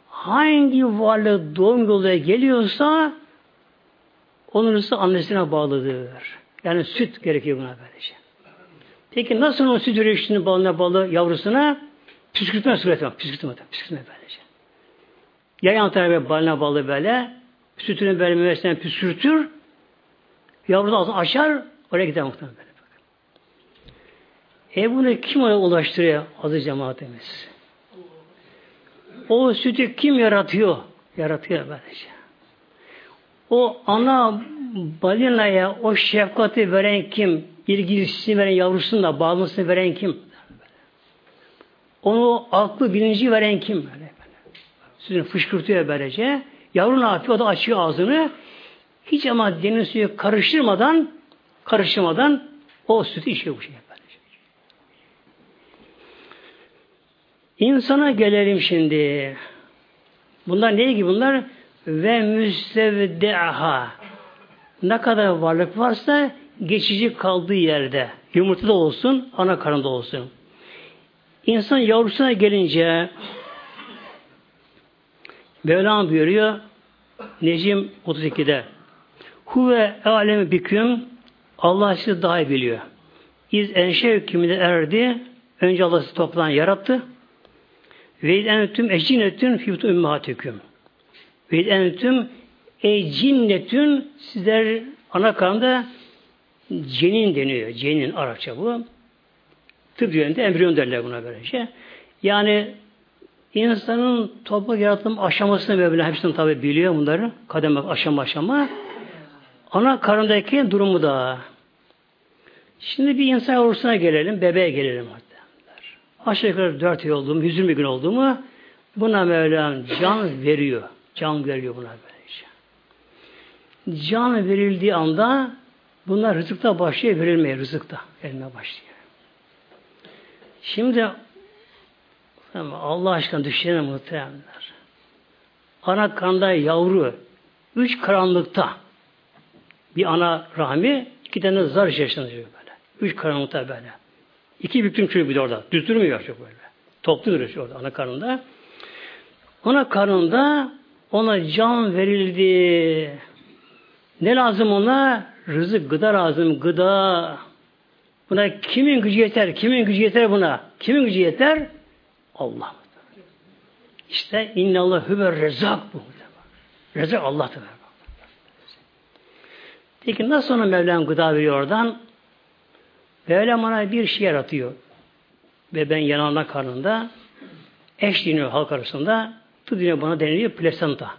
Hangi varlık doğum yoluna geliyorsa onun rızkı annesine bağlıdır. Yani süt gerekiyor buna böylece. Peki nasıl onun süt üretişini balına balı yavrusuna? Püskürtme sureti var. Püskürtme, püskürtme böylece. Yayan tarafı balına balı böyle sütünü böyle memesinden püskürtür yavru da açar oraya gider muhtemelen. E bunu kim oraya ulaştırıyor azı cemaatimiz? O sütü kim yaratıyor? Yaratıyor böylece. O ana balinaya o şefkati veren kim? İlgisini veren yavrusunu da veren kim? Onu aklı bilinci veren kim? Böyle, Sütünü fışkırtıyor böylece. Yavru ne yapıyor? O da açıyor ağzını. Hiç ama deniz suyu karıştırmadan karıştırmadan o sütü içiyor bu şey. İnsana gelelim şimdi. Bunlar ne gibi bunlar? Ve müstevdeha. Ne kadar varlık varsa geçici kaldığı yerde. Yumurtada olsun, ana karnında olsun. İnsan yavrusuna gelince Mevlam buyuruyor Necim 32'de Huve alemi büküm Allah sizi daha iyi biliyor. İz enşe hükümde erdi. Önce Allah sizi toplan yarattı. Ve iz entüm ecinnetün fiyutu ümmahatüküm. Ve iz entüm ecinnetün sizler ana karnında cenin deniyor. Cenin Arapça bu. Tıp yönünde embriyon derler buna böylece. Yani İnsanın toprak yaratım aşamasını böyle hepsini tabi biliyor bunları. Kademe aşama aşama. Ana karındaki durumu da. Şimdi bir insan yavrusuna gelelim, bebeğe gelelim. Aşağı yukarı dört ay oldu mu, 120 gün oldu mu buna Mevlam can veriyor. Can veriyor buna böylece. Can verildiği anda bunlar rızıkta başlıyor verilmeye, rızıkta verilmeye başlıyor. Şimdi ama Allah aşkına düşünün muhtemelenler. Ana kanda yavru üç karanlıkta bir ana rahmi iki tane zar içerisinde böyle. Üç karanlıkta böyle. İki büktüm çocuk bir de orada. Düz durmuyor böyle. Toplu duruyor orada ana karnında. Ona karnında ona can verildi. Ne lazım ona? Rızık, gıda lazım, gıda. Buna kimin gücü yeter? Kimin gücü yeter buna? Kimin gücü yeter? Allah. İşte innallah hüver rezak bu. Rezak Allah'tır. Peki nasıl ona Mevlam gıda veriyor oradan? Mevlam ona bir şey yaratıyor. Ve ben yanağında karnında eş deniyor halk arasında. Bu deniyor bana deniliyor plasenta.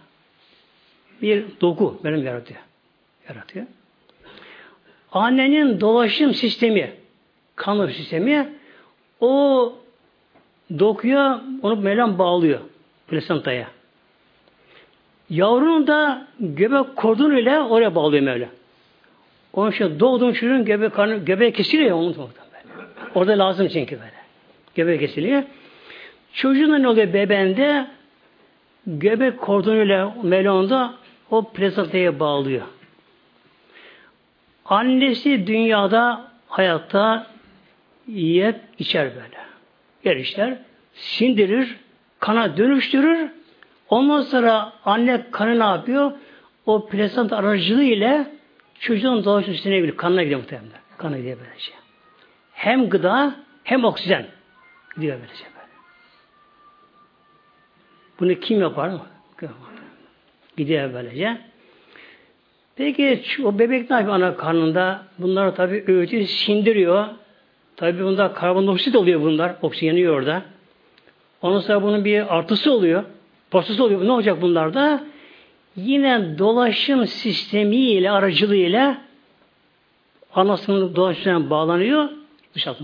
Bir doku benim yaratıyor. Yaratıyor. Annenin dolaşım sistemi, kanlı sistemi o dokuya onu Mevlam bağlıyor plasentaya. Yavrunun da göbek kordonu ile oraya bağlıyor Mevla. Onun için doğduğun çocuğun göbek, karnı, göbeği kesiliyor onu Orada lazım çünkü böyle. Göbeği kesiliyor. Çocuğun ne oluyor bebeğinde? Göbek kordonuyla melonda o plazataya bağlıyor. Annesi dünyada hayatta yiyip içer böyle. Yer işler, sindirir, kana dönüştürür. Ondan sonra anne kanı ne yapıyor? O plasant aracılığı ile çocuğun dolaşım üstüne gidiyor. Kanına gidiyor muhtemelen. Kanına gidiyor böylece. Hem gıda hem oksijen gidiyor böylece böyle. Bunu kim yapar? Gidiyor böylece. Peki o bebek ne yapıyor ana karnında? Bunlar tabi öğütü sindiriyor. Tabi bunda karbondioksit oluyor bunlar. Oksijeniyor orada. Ondan sonra bunun bir artısı oluyor. Postası oluyor. Ne olacak bunlarda? Yine dolaşım sistemiyle, aracılığıyla anasının dolaşımına bağlanıyor. Dışarıda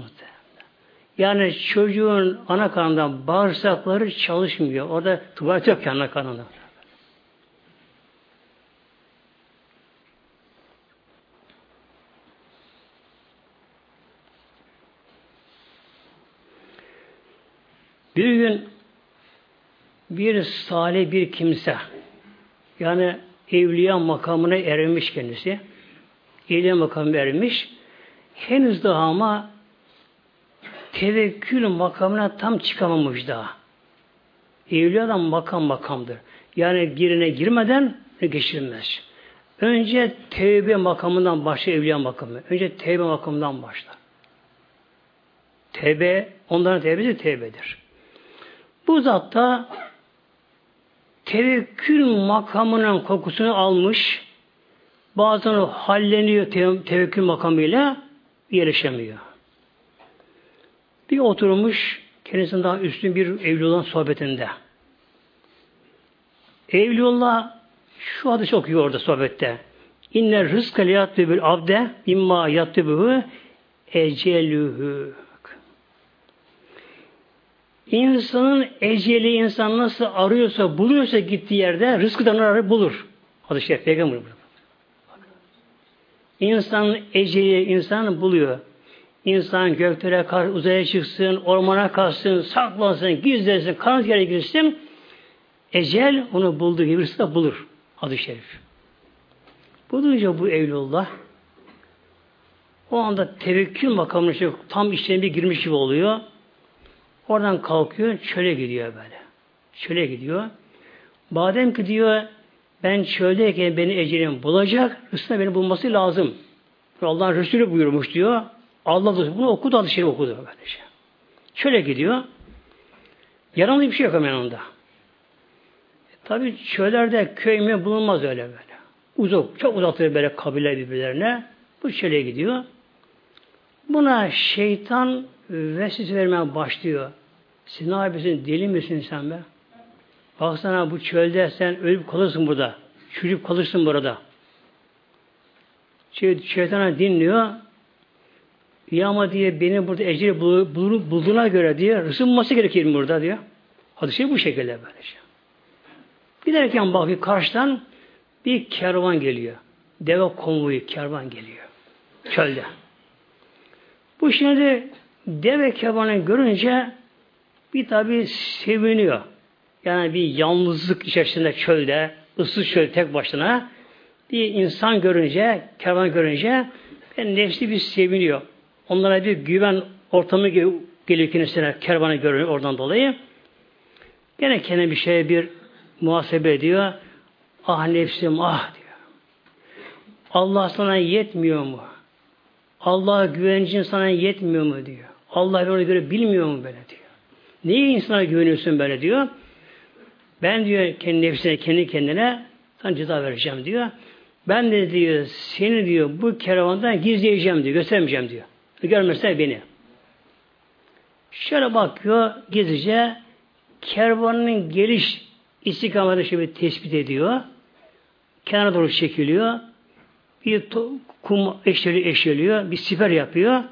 Yani çocuğun ana karnından bağırsakları çalışmıyor. Orada tuvalet yok ki ana karnında. Bir gün bir salih bir kimse yani evliya makamına ermiş kendisi. Evliya makamına ermiş. Henüz daha ama tevekkül makamına tam çıkamamış daha. Evliya da makam makamdır. Yani girine girmeden geçirilmez. Önce tevbe makamından başlıyor evliya makamı. Önce tevbe makamından başlar. Tevbe, onların tevbesi tevbedir. Bu zat da tevekkül makamının kokusunu almış, bazen halleniyor tevekkül makamıyla, yerleşemiyor. Bir oturmuş, kendisinden daha üstün bir Evliyullah'ın sohbetinde. Evliyullah şu adı çok iyi orada sohbette. İnne rızka liyattı bil abde imma yattı ecelühü. İnsanın eceli insan nasıl arıyorsa, buluyorsa gittiği yerde rızkıdan arar bulur. Adı şey peygamber. İnsanın eceli insan buluyor. İnsan göklere kar uzaya çıksın, ormana kalsın, saklansın, gizlensin, karanlık yere girsin. Ecel onu bulduğu gibi rızkı bulur. Adı şerif. Bulunca bu Evlullah o anda tevekkül makamına şey, tam bir girmiş gibi oluyor. Oradan kalkıyor, çöle gidiyor böyle. Çöle gidiyor. Badem ki diyor, ben çöldeyken beni ecelim bulacak, üstüne beni bulması lazım. Allah'ın Resulü buyurmuş diyor. Allah bunu okudu, adı şerif okudu böylece. Çöle gidiyor. Yaralı bir şey yok hemen yanında. E, Tabi çöllerde köy mü bulunmaz öyle böyle. Uzak, çok uzaktır böyle kabile birbirlerine. Bu çöle gidiyor. Buna şeytan vesvese vermeye başlıyor. Siz ne yapıyorsun? Deli misin sen be? Baksana bu çölde sen ölüp kalırsın burada. Çürüp kalırsın burada. Şey, şeytana dinliyor. Ya ama diye beni burada ecri bulduğuna göre diye rızım bulması gerekir burada diyor. Hadi şey bu şekilde böyle şey. Giderken bakıyor karşıdan bir kervan geliyor. Deve konvoyu kervan geliyor. Çölde. Bu şimdi deve kervanı görünce bir tabi seviniyor. Yani bir yalnızlık içerisinde çölde, ıssız çöl tek başına bir insan görünce, kervan görünce ben nefsi bir seviniyor. Onlara bir güven ortamı geliyor kendisine kervanı görünüyor oradan dolayı. Gene kendine bir şeye bir muhasebe ediyor. Ah nefsim ah diyor. Allah sana yetmiyor mu? Allah'a güvencin sana yetmiyor mu diyor. Allah ona göre bilmiyor mu böyle diyor. Niye insana güveniyorsun böyle diyor. Ben diyor kendi nefsine, kendi kendine sana ceza vereceğim diyor. Ben de diyor seni diyor bu keravandan gizleyeceğim diyor. Göstermeyeceğim diyor. Görmezler beni. Şöyle bakıyor gizlice kervanın geliş istikametini şöyle tespit ediyor. Kenara doğru çekiliyor. Bir kum eşeli eşeliyor. Bir siper yapıyor.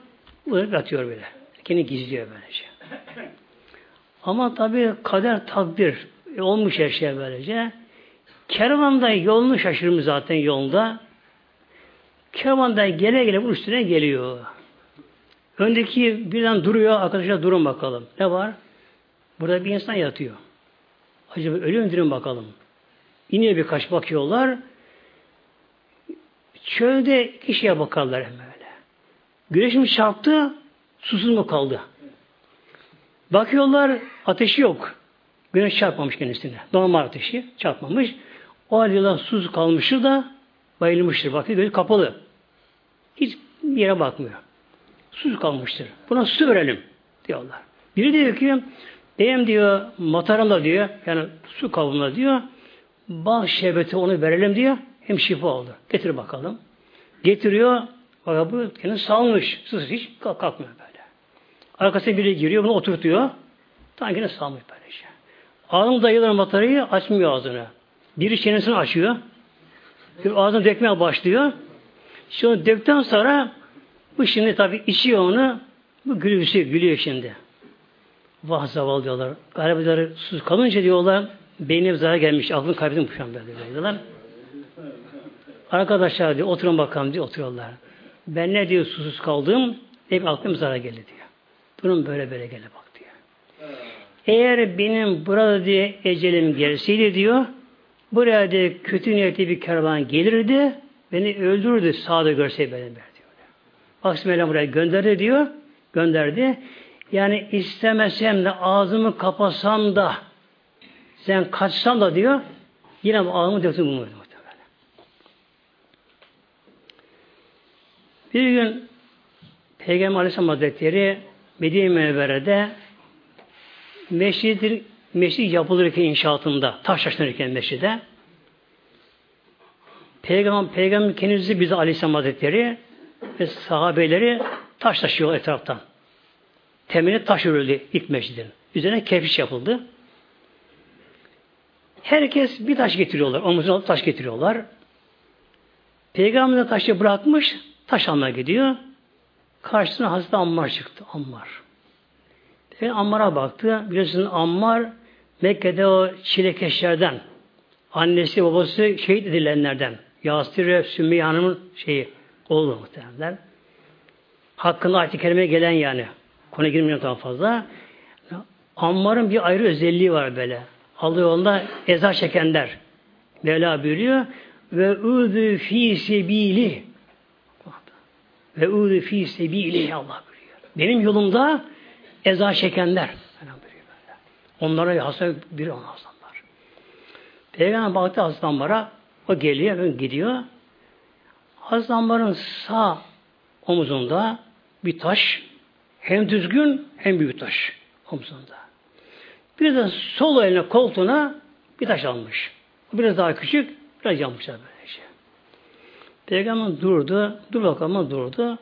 Uyarıp atıyor böyle. Kendini gizliyor böylece. Ama tabi kader takdir. Olmuş her şey böylece. Kervanda yolunu şaşırmış zaten yolda. Kervanda gele gele bu üstüne geliyor. Öndeki birden duruyor, arkadaşlar durun bakalım. Ne var? Burada bir insan yatıyor. Acaba ölüyor durun bakalım. İniyor birkaç bakıyorlar. Çölde kişiye bakarlar hemen öyle. Güneş mi çarptı, susuz mu kaldı? Bakıyorlar, ateşi yok. Güneş çarpmamış kendisine. Normal ateşi çarpmamış. O halde sus kalmıştır da bayılmıştır. Bakıyor gözü kapalı. Hiç yere bakmıyor. Sus kalmıştır. Buna su verelim diyorlar. Biri diyor ki benim diyor mataramda diyor yani su kabımda diyor bal şerbeti onu verelim diyor hem şifa olur. Getir bakalım. Getiriyor. Bak bu kendini salmış. Sus hiç kalkmıyor böyle. Arkasına biri giriyor bunu oturtuyor. Tam kendini salmış böyle şey. Ağzını dayıyorlar mataryayı açmıyor ağzını. Biri çenesini açıyor. Bir ağzını dökmeye başlıyor. Şimdi dökten sonra bu şimdi tabi içiyor onu. Bu gülüyor, gülüyor şimdi. Vah zavallı diyorlar. Galiba sus kalınca diyorlar beynim zarar gelmiş. Aklını kaybettim şu an diyorlar. Arkadaşlar diyor oturun bakalım diyor oturuyorlar. Ben ne diyor susuz kaldım hep aklım zarar geldi diyor. Durum böyle böyle gele bak diyor. Eğer benim burada diye ecelim gelseydi diyor buraya diye kötü niyetli bir kervan gelirdi beni öldürürdü sağda görse beni diyor. Bak Mevlam buraya gönderdi diyor. Gönderdi. Yani istemesem de ağzımı kapasam da sen kaçsam da diyor yine ağzımı döktüm bunu. Bir gün Peygamber Aleyhisselam Hazretleri Medine Münevvere'de meşrid, meşrid yapılırken inşaatında, taş taşlanırken meşride Peygamber, Peygamber kendisi bize Aleyhisselam Hazretleri ve sahabeleri taş taşıyor etraftan. Temeli taş örüldü ilk meşridin. Üzerine kerpiç yapıldı. Herkes bir taş getiriyorlar. Omuzuna alıp taş getiriyorlar. Peygamber taşı bırakmış, taş almaya gidiyor. Karşısına Hazreti Ammar çıktı. Ammar. Peygamber Ammar'a baktı. Biliyorsunuz Ammar Mekke'de o çilekeşlerden annesi babası şehit edilenlerden. Yasir ve Sümeyye Hanım'ın şeyi oğlu muhtemelen. Hakkında ayet-i kerime gelen yani. Konu girmiyorum daha fazla. Ammar'ın bir ayrı özelliği var böyle. Allah yolunda eza çekenler. Mevla buyuruyor. Ve udü fi sebili ve udü fi sebili Allah buyuruyor. Benim yolumda eza çekenler. Onlara hasta bir on aslanlar. Peygamber baktı aslanlara o geliyor gidiyor. Hazreti sağ omuzunda bir taş hem düzgün hem büyük taş omuzunda. Bir de sol eline koltuğuna bir taş almış. Biraz daha küçük, biraz yanmışlar böylece. Peygamber durdu, dur bakalım durdu.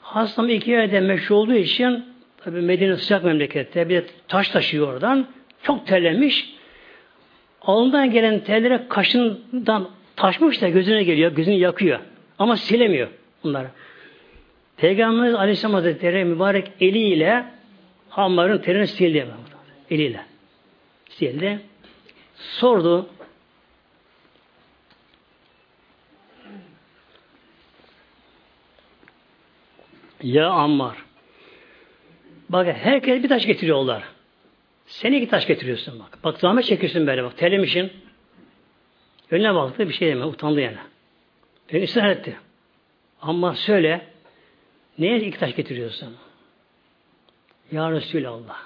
Hastam iki yerde meşhur olduğu için tabi Medine sıcak memlekette bir taş taşıyor oradan. Çok terlemiş. Alından gelen tellere kaşından taşmış da gözüne geliyor, gözünü yakıyor. Ama silemiyor bunları. Peygamberimiz Aleyhisselam Hazretleri mübarek eliyle hamların terini sildi. Eliyle. Sildi. Sordu. Ya Ammar. Bak herkes bir taş getiriyorlar. Sen iki taş getiriyorsun bak. Bak zahmet çekiyorsun böyle bak. Terlemişsin. Önüne baktı bir şey deme. Utandı yani. Beni ısrar etti. Ama söyle neye iki taş getiriyorsun? Ya Resulallah.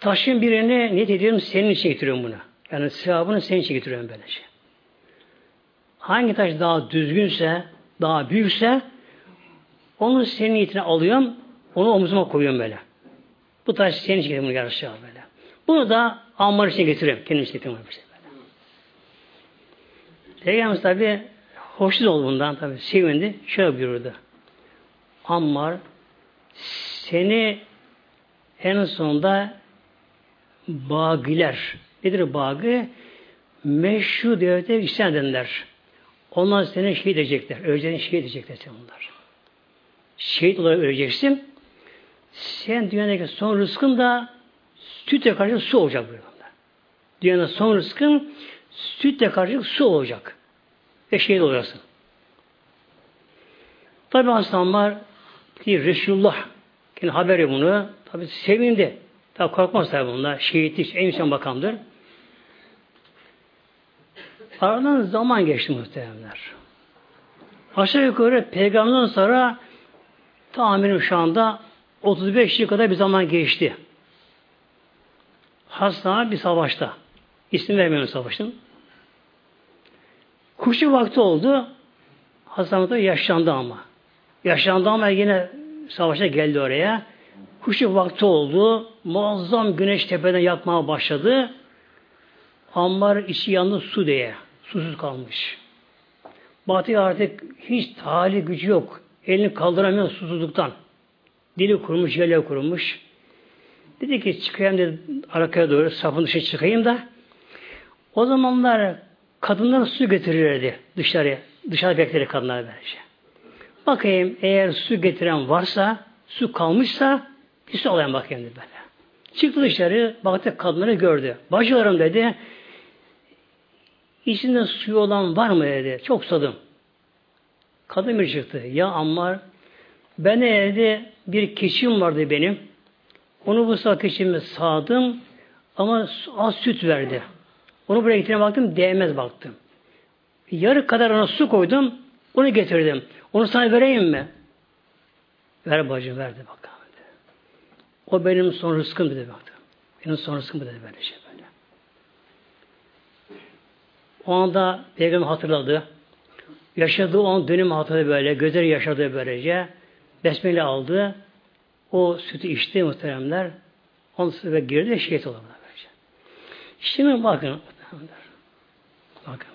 Taşın birini niyet ediyorum senin için getiriyorum bunu. Yani sevabını senin için getiriyorum böylece. Hangi taş daha düzgünse, daha büyükse onu senin niyetine alıyorum, onu omuzuma koyuyorum böyle. Bu taş senin için getiriyorum yarışıyor böyle. Bunu da Ammar için getiriyorum. Kendim için getiriyorum. Böyle. Peygamber tabi hoşnut oldu bundan tabi. Sevindi. Şöyle buyurdu. Ammar seni en sonunda bagiler. Nedir bagı? Meşru devlete isyan edenler. Onlar seni şehit edecekler. Öleceğini şehit edecekler sen bunlar. Şehit olarak öleceksin. Sen dünyadaki son rızkın da sütle karşı su olacak burada. Dünyada son rızkın sütle karşı su olacak. Ve şehit olacaksın. Tabi aslanlar ki Resulullah yani haberi bunu tabi sevindi. Tabi korkmaz tabi bunlar. Şehitlik en yüksek makamdır. Aradan zaman geçti muhtemelenler. Aşağı yukarı peygamberden sonra tahminim şu anda 35 yıl kadar bir zaman geçti. Hastane bir savaşta. İsim vermiyorum savaşın. Kuşu vakti oldu. Hastanede yaşlandı ama. Yaşlandı ama yine savaşa geldi oraya. Kuşu vakti oldu. Muazzam güneş tepeden yakmaya başladı. Ammar içi yandı su diye. Susuz kalmış. Batı artık hiç tali gücü yok. Elini kaldıramıyor susuzluktan. Dili kurumuş, yele kurumuş. Dedi ki çıkayım dedi arkaya doğru safın dışına çıkayım da o zamanlar kadınlar su getirirlerdi dışarıya. Dışarı bekleri kadınlar böylece. Bakayım eğer su getiren varsa, su kalmışsa bir su alayım bakayım dedi böyle. Çıktı dışarı, baktı kadınları gördü. Bacılarım dedi, içinde suyu olan var mı dedi. Çok susadım. Kadın bir çıktı. Ya Ammar, ben evde bir keçim vardı benim. Onu bu sağ keçimi sağdım ama az süt verdi. Onu buraya getirene baktım, değmez baktım. Yarı kadar ona su koydum, onu getirdim. Onu sana vereyim mi? Ver bacım, verdi bakalım. Dedi. O benim son rızkım dedi baktım. Benim son rızkım dedi böyle şey böyle. O anda Peygamber hatırladı. Yaşadığı o an dönüm hatırladı böyle. Gözleri yaşadı böylece. Besmele aldı. O sütü içti muhteremler. Ondan sonra girdi şehit oldu. Şimdi bakın Bakın.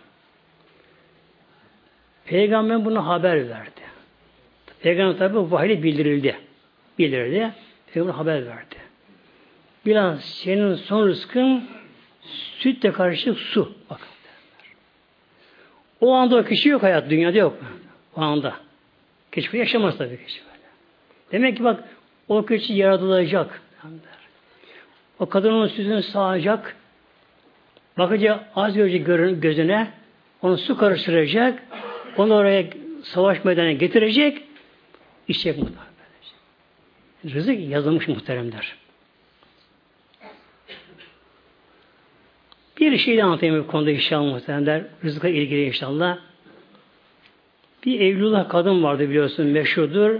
Peygamber bunu haber verdi. Peygamber tabi vahiyle bildirildi. Bildirildi. Peygamber haber verdi. Biraz senin son rızkın sütle karışık su. O anda o kişi yok hayat. Dünyada yok. O anda. Kişi yaşamaz tabii kişi böyle. Demek ki bak o kişi yaratılacak. O kadın onun sütünü sağacak. Bakıcı az görecek gözüne, onu su karıştıracak, onu oraya savaş meydanına getirecek, içecek muhtemelen. Rızık yazılmış muhteremler. Bir şey de anlatayım bu konuda inşallah muhteremler. Rızıkla ilgili inşallah. Bir evlullah kadın vardı biliyorsun meşhurdur.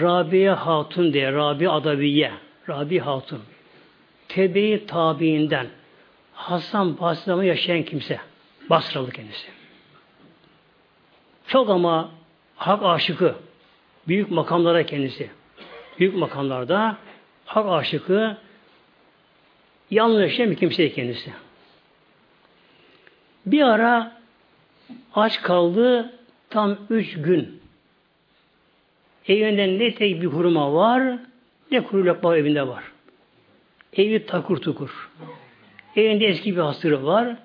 Rabia Hatun diye, Rabi Adaviye, Rabi Hatun. Tebe-i tabiinden. Hasan Basra'mı yaşayan kimse. Basralı kendisi. Çok ama hak aşıkı. Büyük makamlara kendisi. Büyük makamlarda hak aşıkı yalnız yaşayan bir kimse kendisi. Bir ara aç kaldı tam üç gün. Evinde ne tek bir hurma var ne kuru lokma evinde var. Evi takur tukur. Evinde eski bir hasırı var.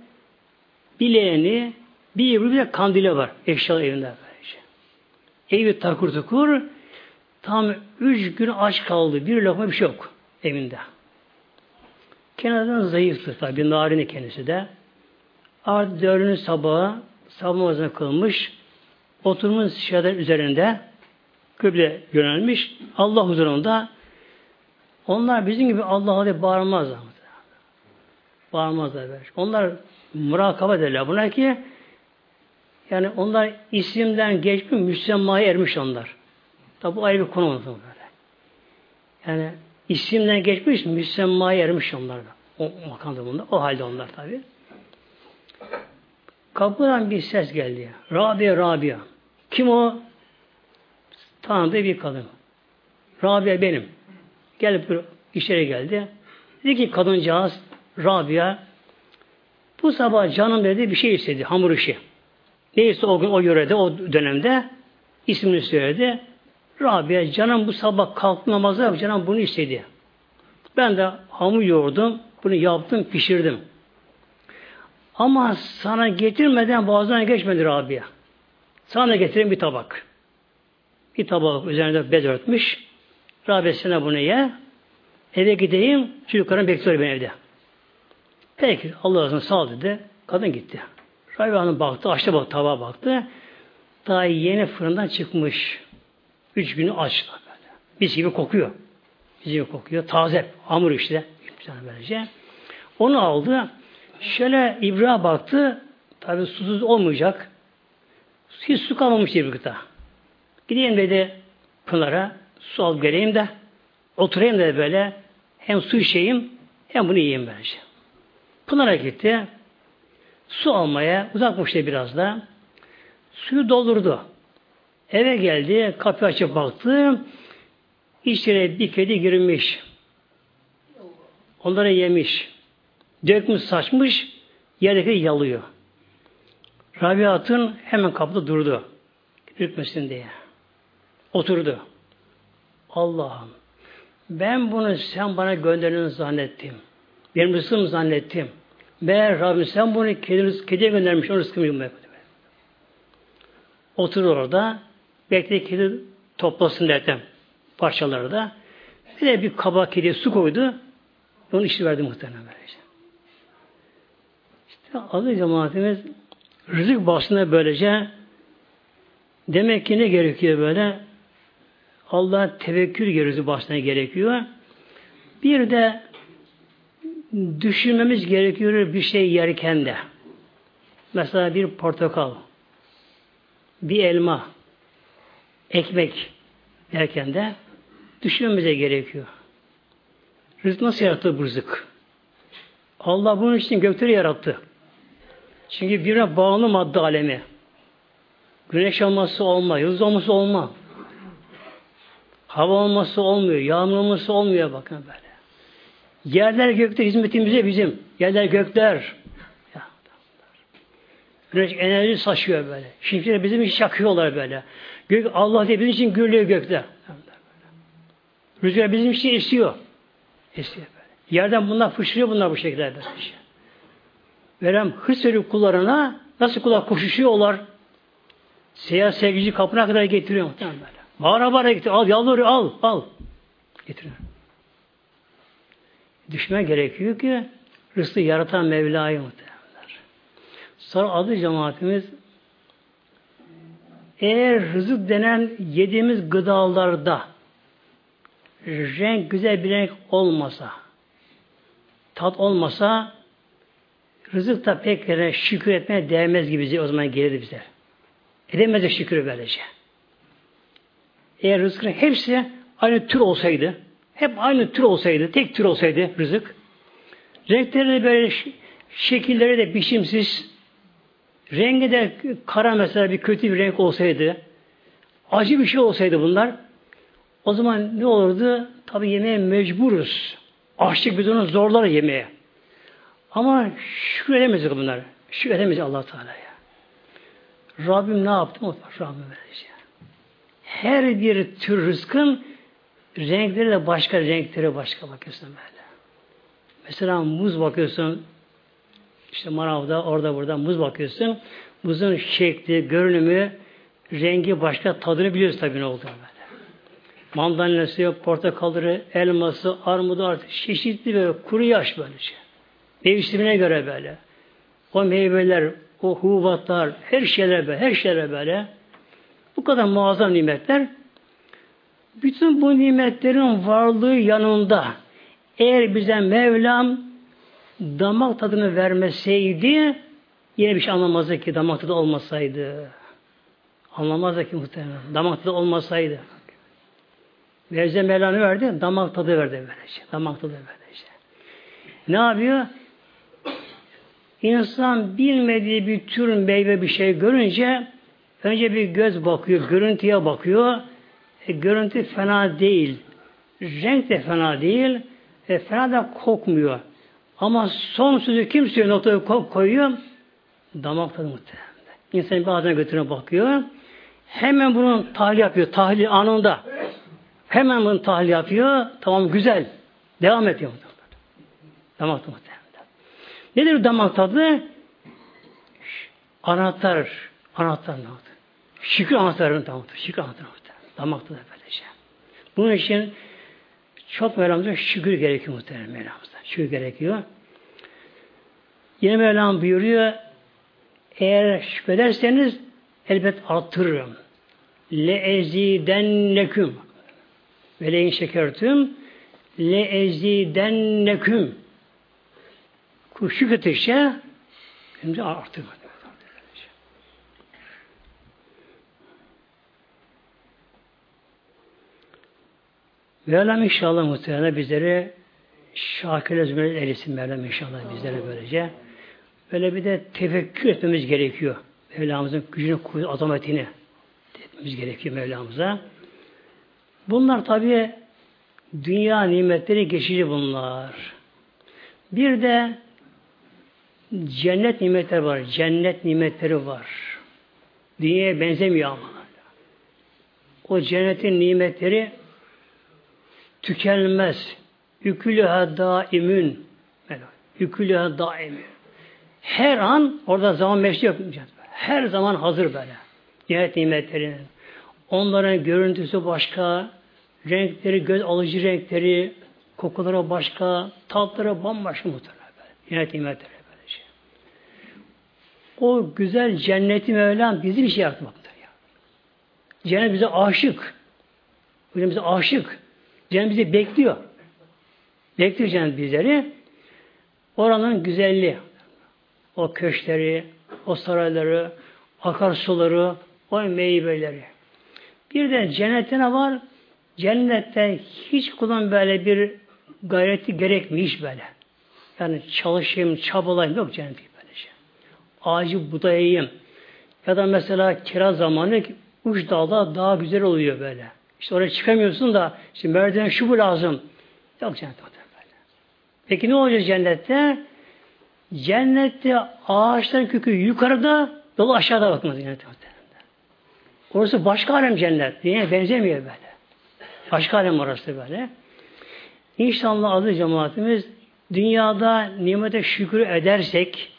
Bileğini, bir yeri bir kandile var. Eşyalı evinde böylece. Evi takur tukur. Tam üç gün aç kaldı. Bir lokma bir şey yok evinde. Kenardan zayıftı tabi. Narini kendisi de. Artık dördüncü sabahı sabah namazını kılmış. Oturmuş şehirler üzerinde kıble yönelmiş. Allah huzurunda onlar bizim gibi Allah'a diye bağırmazlar. Bağırmazlar böyle. Onlar murakaba derler buna ki yani onlar isimden geçmiş müsemmayı ermiş onlar. Tabi bu ayrı bir konu oldu böyle. Yani isimden geçmiş müsemmayı ermiş onlar da. O makamda bunda. O halde onlar tabi. Kapıdan bir ses geldi. Rabia Rabia. Kim o? Tanıdığı bir kadın. Rabia benim. Gelip içeri geldi. Dedi ki kadıncağız Rabia bu sabah canım dedi bir şey istedi. Hamur işi. neyse o gün o yörede o dönemde ismini söyledi. Rabia canım bu sabah kalktı namaza canım bunu istedi. Ben de hamur yoğurdum. Bunu yaptım, pişirdim. Ama sana getirmeden bazen geçmedi Rabia. Sana getireyim bir tabak. Bir tabak üzerinde bez örtmüş. Rabia sana bunu ye. Eve gideyim. Çocuklarım bekliyor beni evde. Peki Allah razı sağ ol dedi. Kadın gitti. Rabia Hanım baktı. Açtı bak tabağa baktı. Daha yeni fırından çıkmış. Üç günü aç. Böyle. Mis gibi kokuyor. Mis gibi kokuyor. Taze. Hamur işte. Böylece. Onu aldı. Şöyle İbrahim baktı. Tabi susuz olmayacak. Hiç su kalmamış İbrahim'de. Gideyim dedi Pınar'a. Su al geleyim de oturayım da böyle hem su içeyim hem bunu yiyeyim böylece. Pınar'a gitti. Su almaya uzakmıştı biraz da. Suyu doldurdu. Eve geldi, kapı açıp baktı. İçeri bir kedi girmiş. Onları yemiş. Dökmüş, saçmış, yerdeki yalıyor. Rabiat'ın hemen kapıda durdu. Ürkmesin diye. Oturdu. Allah'ım ben bunu sen bana gönderdiğini zannettim. Benim rızkım zannettim. Meğer Rabbim sen bunu kedi, kediye göndermiş, o rızkımı yumaya Oturur orada. Bekle kedi toplasın derken parçaları da. Bir de bir kaba kediye su koydu. Onu işi verdi muhtemelen böylece. Adı cemaatimiz rızık bahsinde böylece demek ki ne gerekiyor böyle? Allah tevekkül gerisi başına gerekiyor. Bir de düşünmemiz gerekiyor bir şey yerken de. Mesela bir portakal, bir elma, ekmek yerken de düşünmemize gerekiyor. Rızık nasıl yarattı bu rızık? Allah bunun için gökleri yarattı. Çünkü birine bağlı madde alemi. Güneş olması olma, yıldız olması olma. Hava olması olmuyor, yağmur olması olmuyor bakın böyle. Yerler gökte hizmetimize bizim. Yerler gökler. Güneş enerji saçıyor böyle. Şimdiler bizim için çakıyorlar böyle. Gök Allah diye bizim için gürlüyor gökte. Rüzgar bizim için esiyor. Esiyor böyle. Yerden bunlar fışırıyor bunlar bu şekilde böyle. Verem hırs verip kullarına nasıl kullar koşuşuyorlar. Seyahat sevgici kapına kadar getiriyor muhtemelen böyle. Bağıra bağıra getiriyor. Al yalvarıyor al al. Getiriyor. Düşme gerekiyor ki rızkı yaratan Mevla'yı muhtemelenler. Sonra adı cemaatimiz eğer rızık denen yediğimiz gıdalarda renk güzel bir renk olmasa tat olmasa rızık da pek yere şükür etmeye değmez gibi o zaman gelir bize. Edemez de şükür böylece. Eğer rızkın hepsi aynı tür olsaydı, hep aynı tür olsaydı, tek tür olsaydı rızık, renkleri de böyle şekilleri de biçimsiz, rengi de kara mesela bir kötü bir renk olsaydı, acı bir şey olsaydı bunlar, o zaman ne olurdu? Tabi yemeğe mecburuz. Açlık biz onu zorlar yemeğe. Ama şükür edemeyecek bunlar. Şükür edemeyecek allah Teala'ya. Rabbim ne yaptı? O Rabbim verecek. Her bir tür rızkın renkleri de başka, renkleri başka bakıyorsun böyle. Mesela muz bakıyorsun, işte manavda, orada burada muz bakıyorsun. Muzun şekli, görünümü, rengi başka, tadını biliyoruz tabii ne olduğunu böyle. Mandalinası, portakalları, elması, armudu artık çeşitli böyle kuru yaş böylece. Mevsimine göre böyle. O meyveler, o huvatlar, her şeyler böyle, her şeyler böyle. Bu kadar muazzam nimetler. Bütün bu nimetlerin varlığı yanında eğer bize Mevlam damak tadını vermeseydi yine bir şey anlamazdı ki damak tadı olmasaydı. Anlamazdı ki muhtemelen. Damak tadı olmasaydı. Mevze Mevla'nı verdi, damak tadı verdi böylece. Damak tadı işte. Ne yapıyor? İnsan bilmediği bir tür meyve bir şey görünce önce bir göz bakıyor, görüntüye bakıyor. E, görüntü fena değil. Renk de fena değil. E, fena da kokmuyor. Ama son sözü kim söylüyor noktayı koyuyor? Damak tadı muhtemelen. İnsan bazen götürüne bakıyor. Hemen bunun tahlil yapıyor. Tahlil anında. Hemen bunun tahlil yapıyor. Tamam güzel. Devam ediyor. Damak tadı. Nedir damak tadı? Anahtar. Anahtar anahtar. Şükür anahtarını damak Şükür anahtarını damak tadı böylece. Bunun için çok Mevlamıza şükür gerekiyor muhtemelen Mevlamıza. Şükür gerekiyor. Yine Mevlam buyuruyor eğer şükrederseniz elbet arttırırım. Le ezidenneküm ve le in şekertüm le ezidenneküm şükretişe hem de arttırma. Mevlam inşallah muhtemelen bizleri şakirle zümrüt eylesin Mevlam inşallah bizlere böylece. Böyle bir de tefekkür etmemiz gerekiyor. Mevlamızın gücünü, kuvvet, azametini etmemiz gerekiyor Mevlamıza. Bunlar tabi dünya nimetleri geçici bunlar. Bir de cennet nimetleri var. Cennet nimetleri var. Dünyaya benzemiyor ama. O cennetin nimetleri tükenmez. Ükülüha daimün. Ükülüha daimün. Her an orada zaman meşri yok. Her zaman hazır böyle. Cennet nimetlerinin. Onların görüntüsü başka, renkleri, göz alıcı renkleri, kokuları başka, tatları bambaşka muhtemelen. Cennet nimetleri. O güzel cenneti Mevlam bizi bir şey yaratmaktadır. Ya. Cennet bize aşık. Cennet bize aşık. Cennet bizi bekliyor. Bekliyor cennet bizleri. Oranın güzelliği. O köşkleri, o sarayları, akarsuları, o meyveleri. Bir de cennette ne var? Cennette hiç kulun böyle bir gayreti gerekmiyor hiç böyle. Yani çalışayım, çabalayayım yok şey. Ağacı budayayım. Ya da mesela kiraz zamanı uç dalda daha güzel oluyor böyle. İşte oraya çıkamıyorsun da işte merdiven şu bu lazım. Yok cennette böyle. Peki ne olacak cennette? Cennette ağaçların kökü yukarıda, dolu aşağıda bakmaz cennette. Orası başka alem cennet. Dünyaya benzemiyor böyle. Başka alem orası böyle. İnşallah adı cemaatimiz dünyada nimete şükür edersek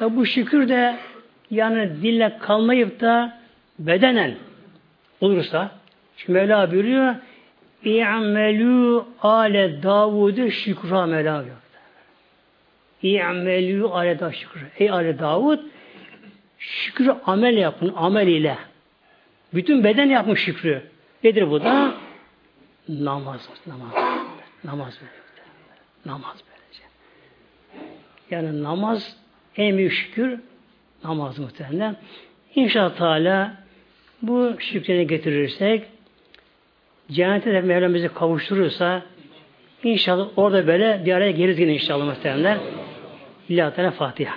da bu şükür de yani dille kalmayıp da bedenen olursa çünkü Mevla buyuruyor İ'melü ale Davud'u şükra Mevla. İ'melü ale Davud şükür. Ey ale Davud şükür amel yapın amel ile. Bütün beden yapmış şükrü. Nedir bu da? Namaz. Namaz. Namaz. Namaz böylece. Yani namaz en büyük şükür namaz muhtemelen. İnşallah Teala bu şükreni getirirsek cennete de Mevlam bizi kavuşturursa inşallah orada böyle bir araya geliriz yine inşallah muhtemelen. İlahi Teala Fatiha.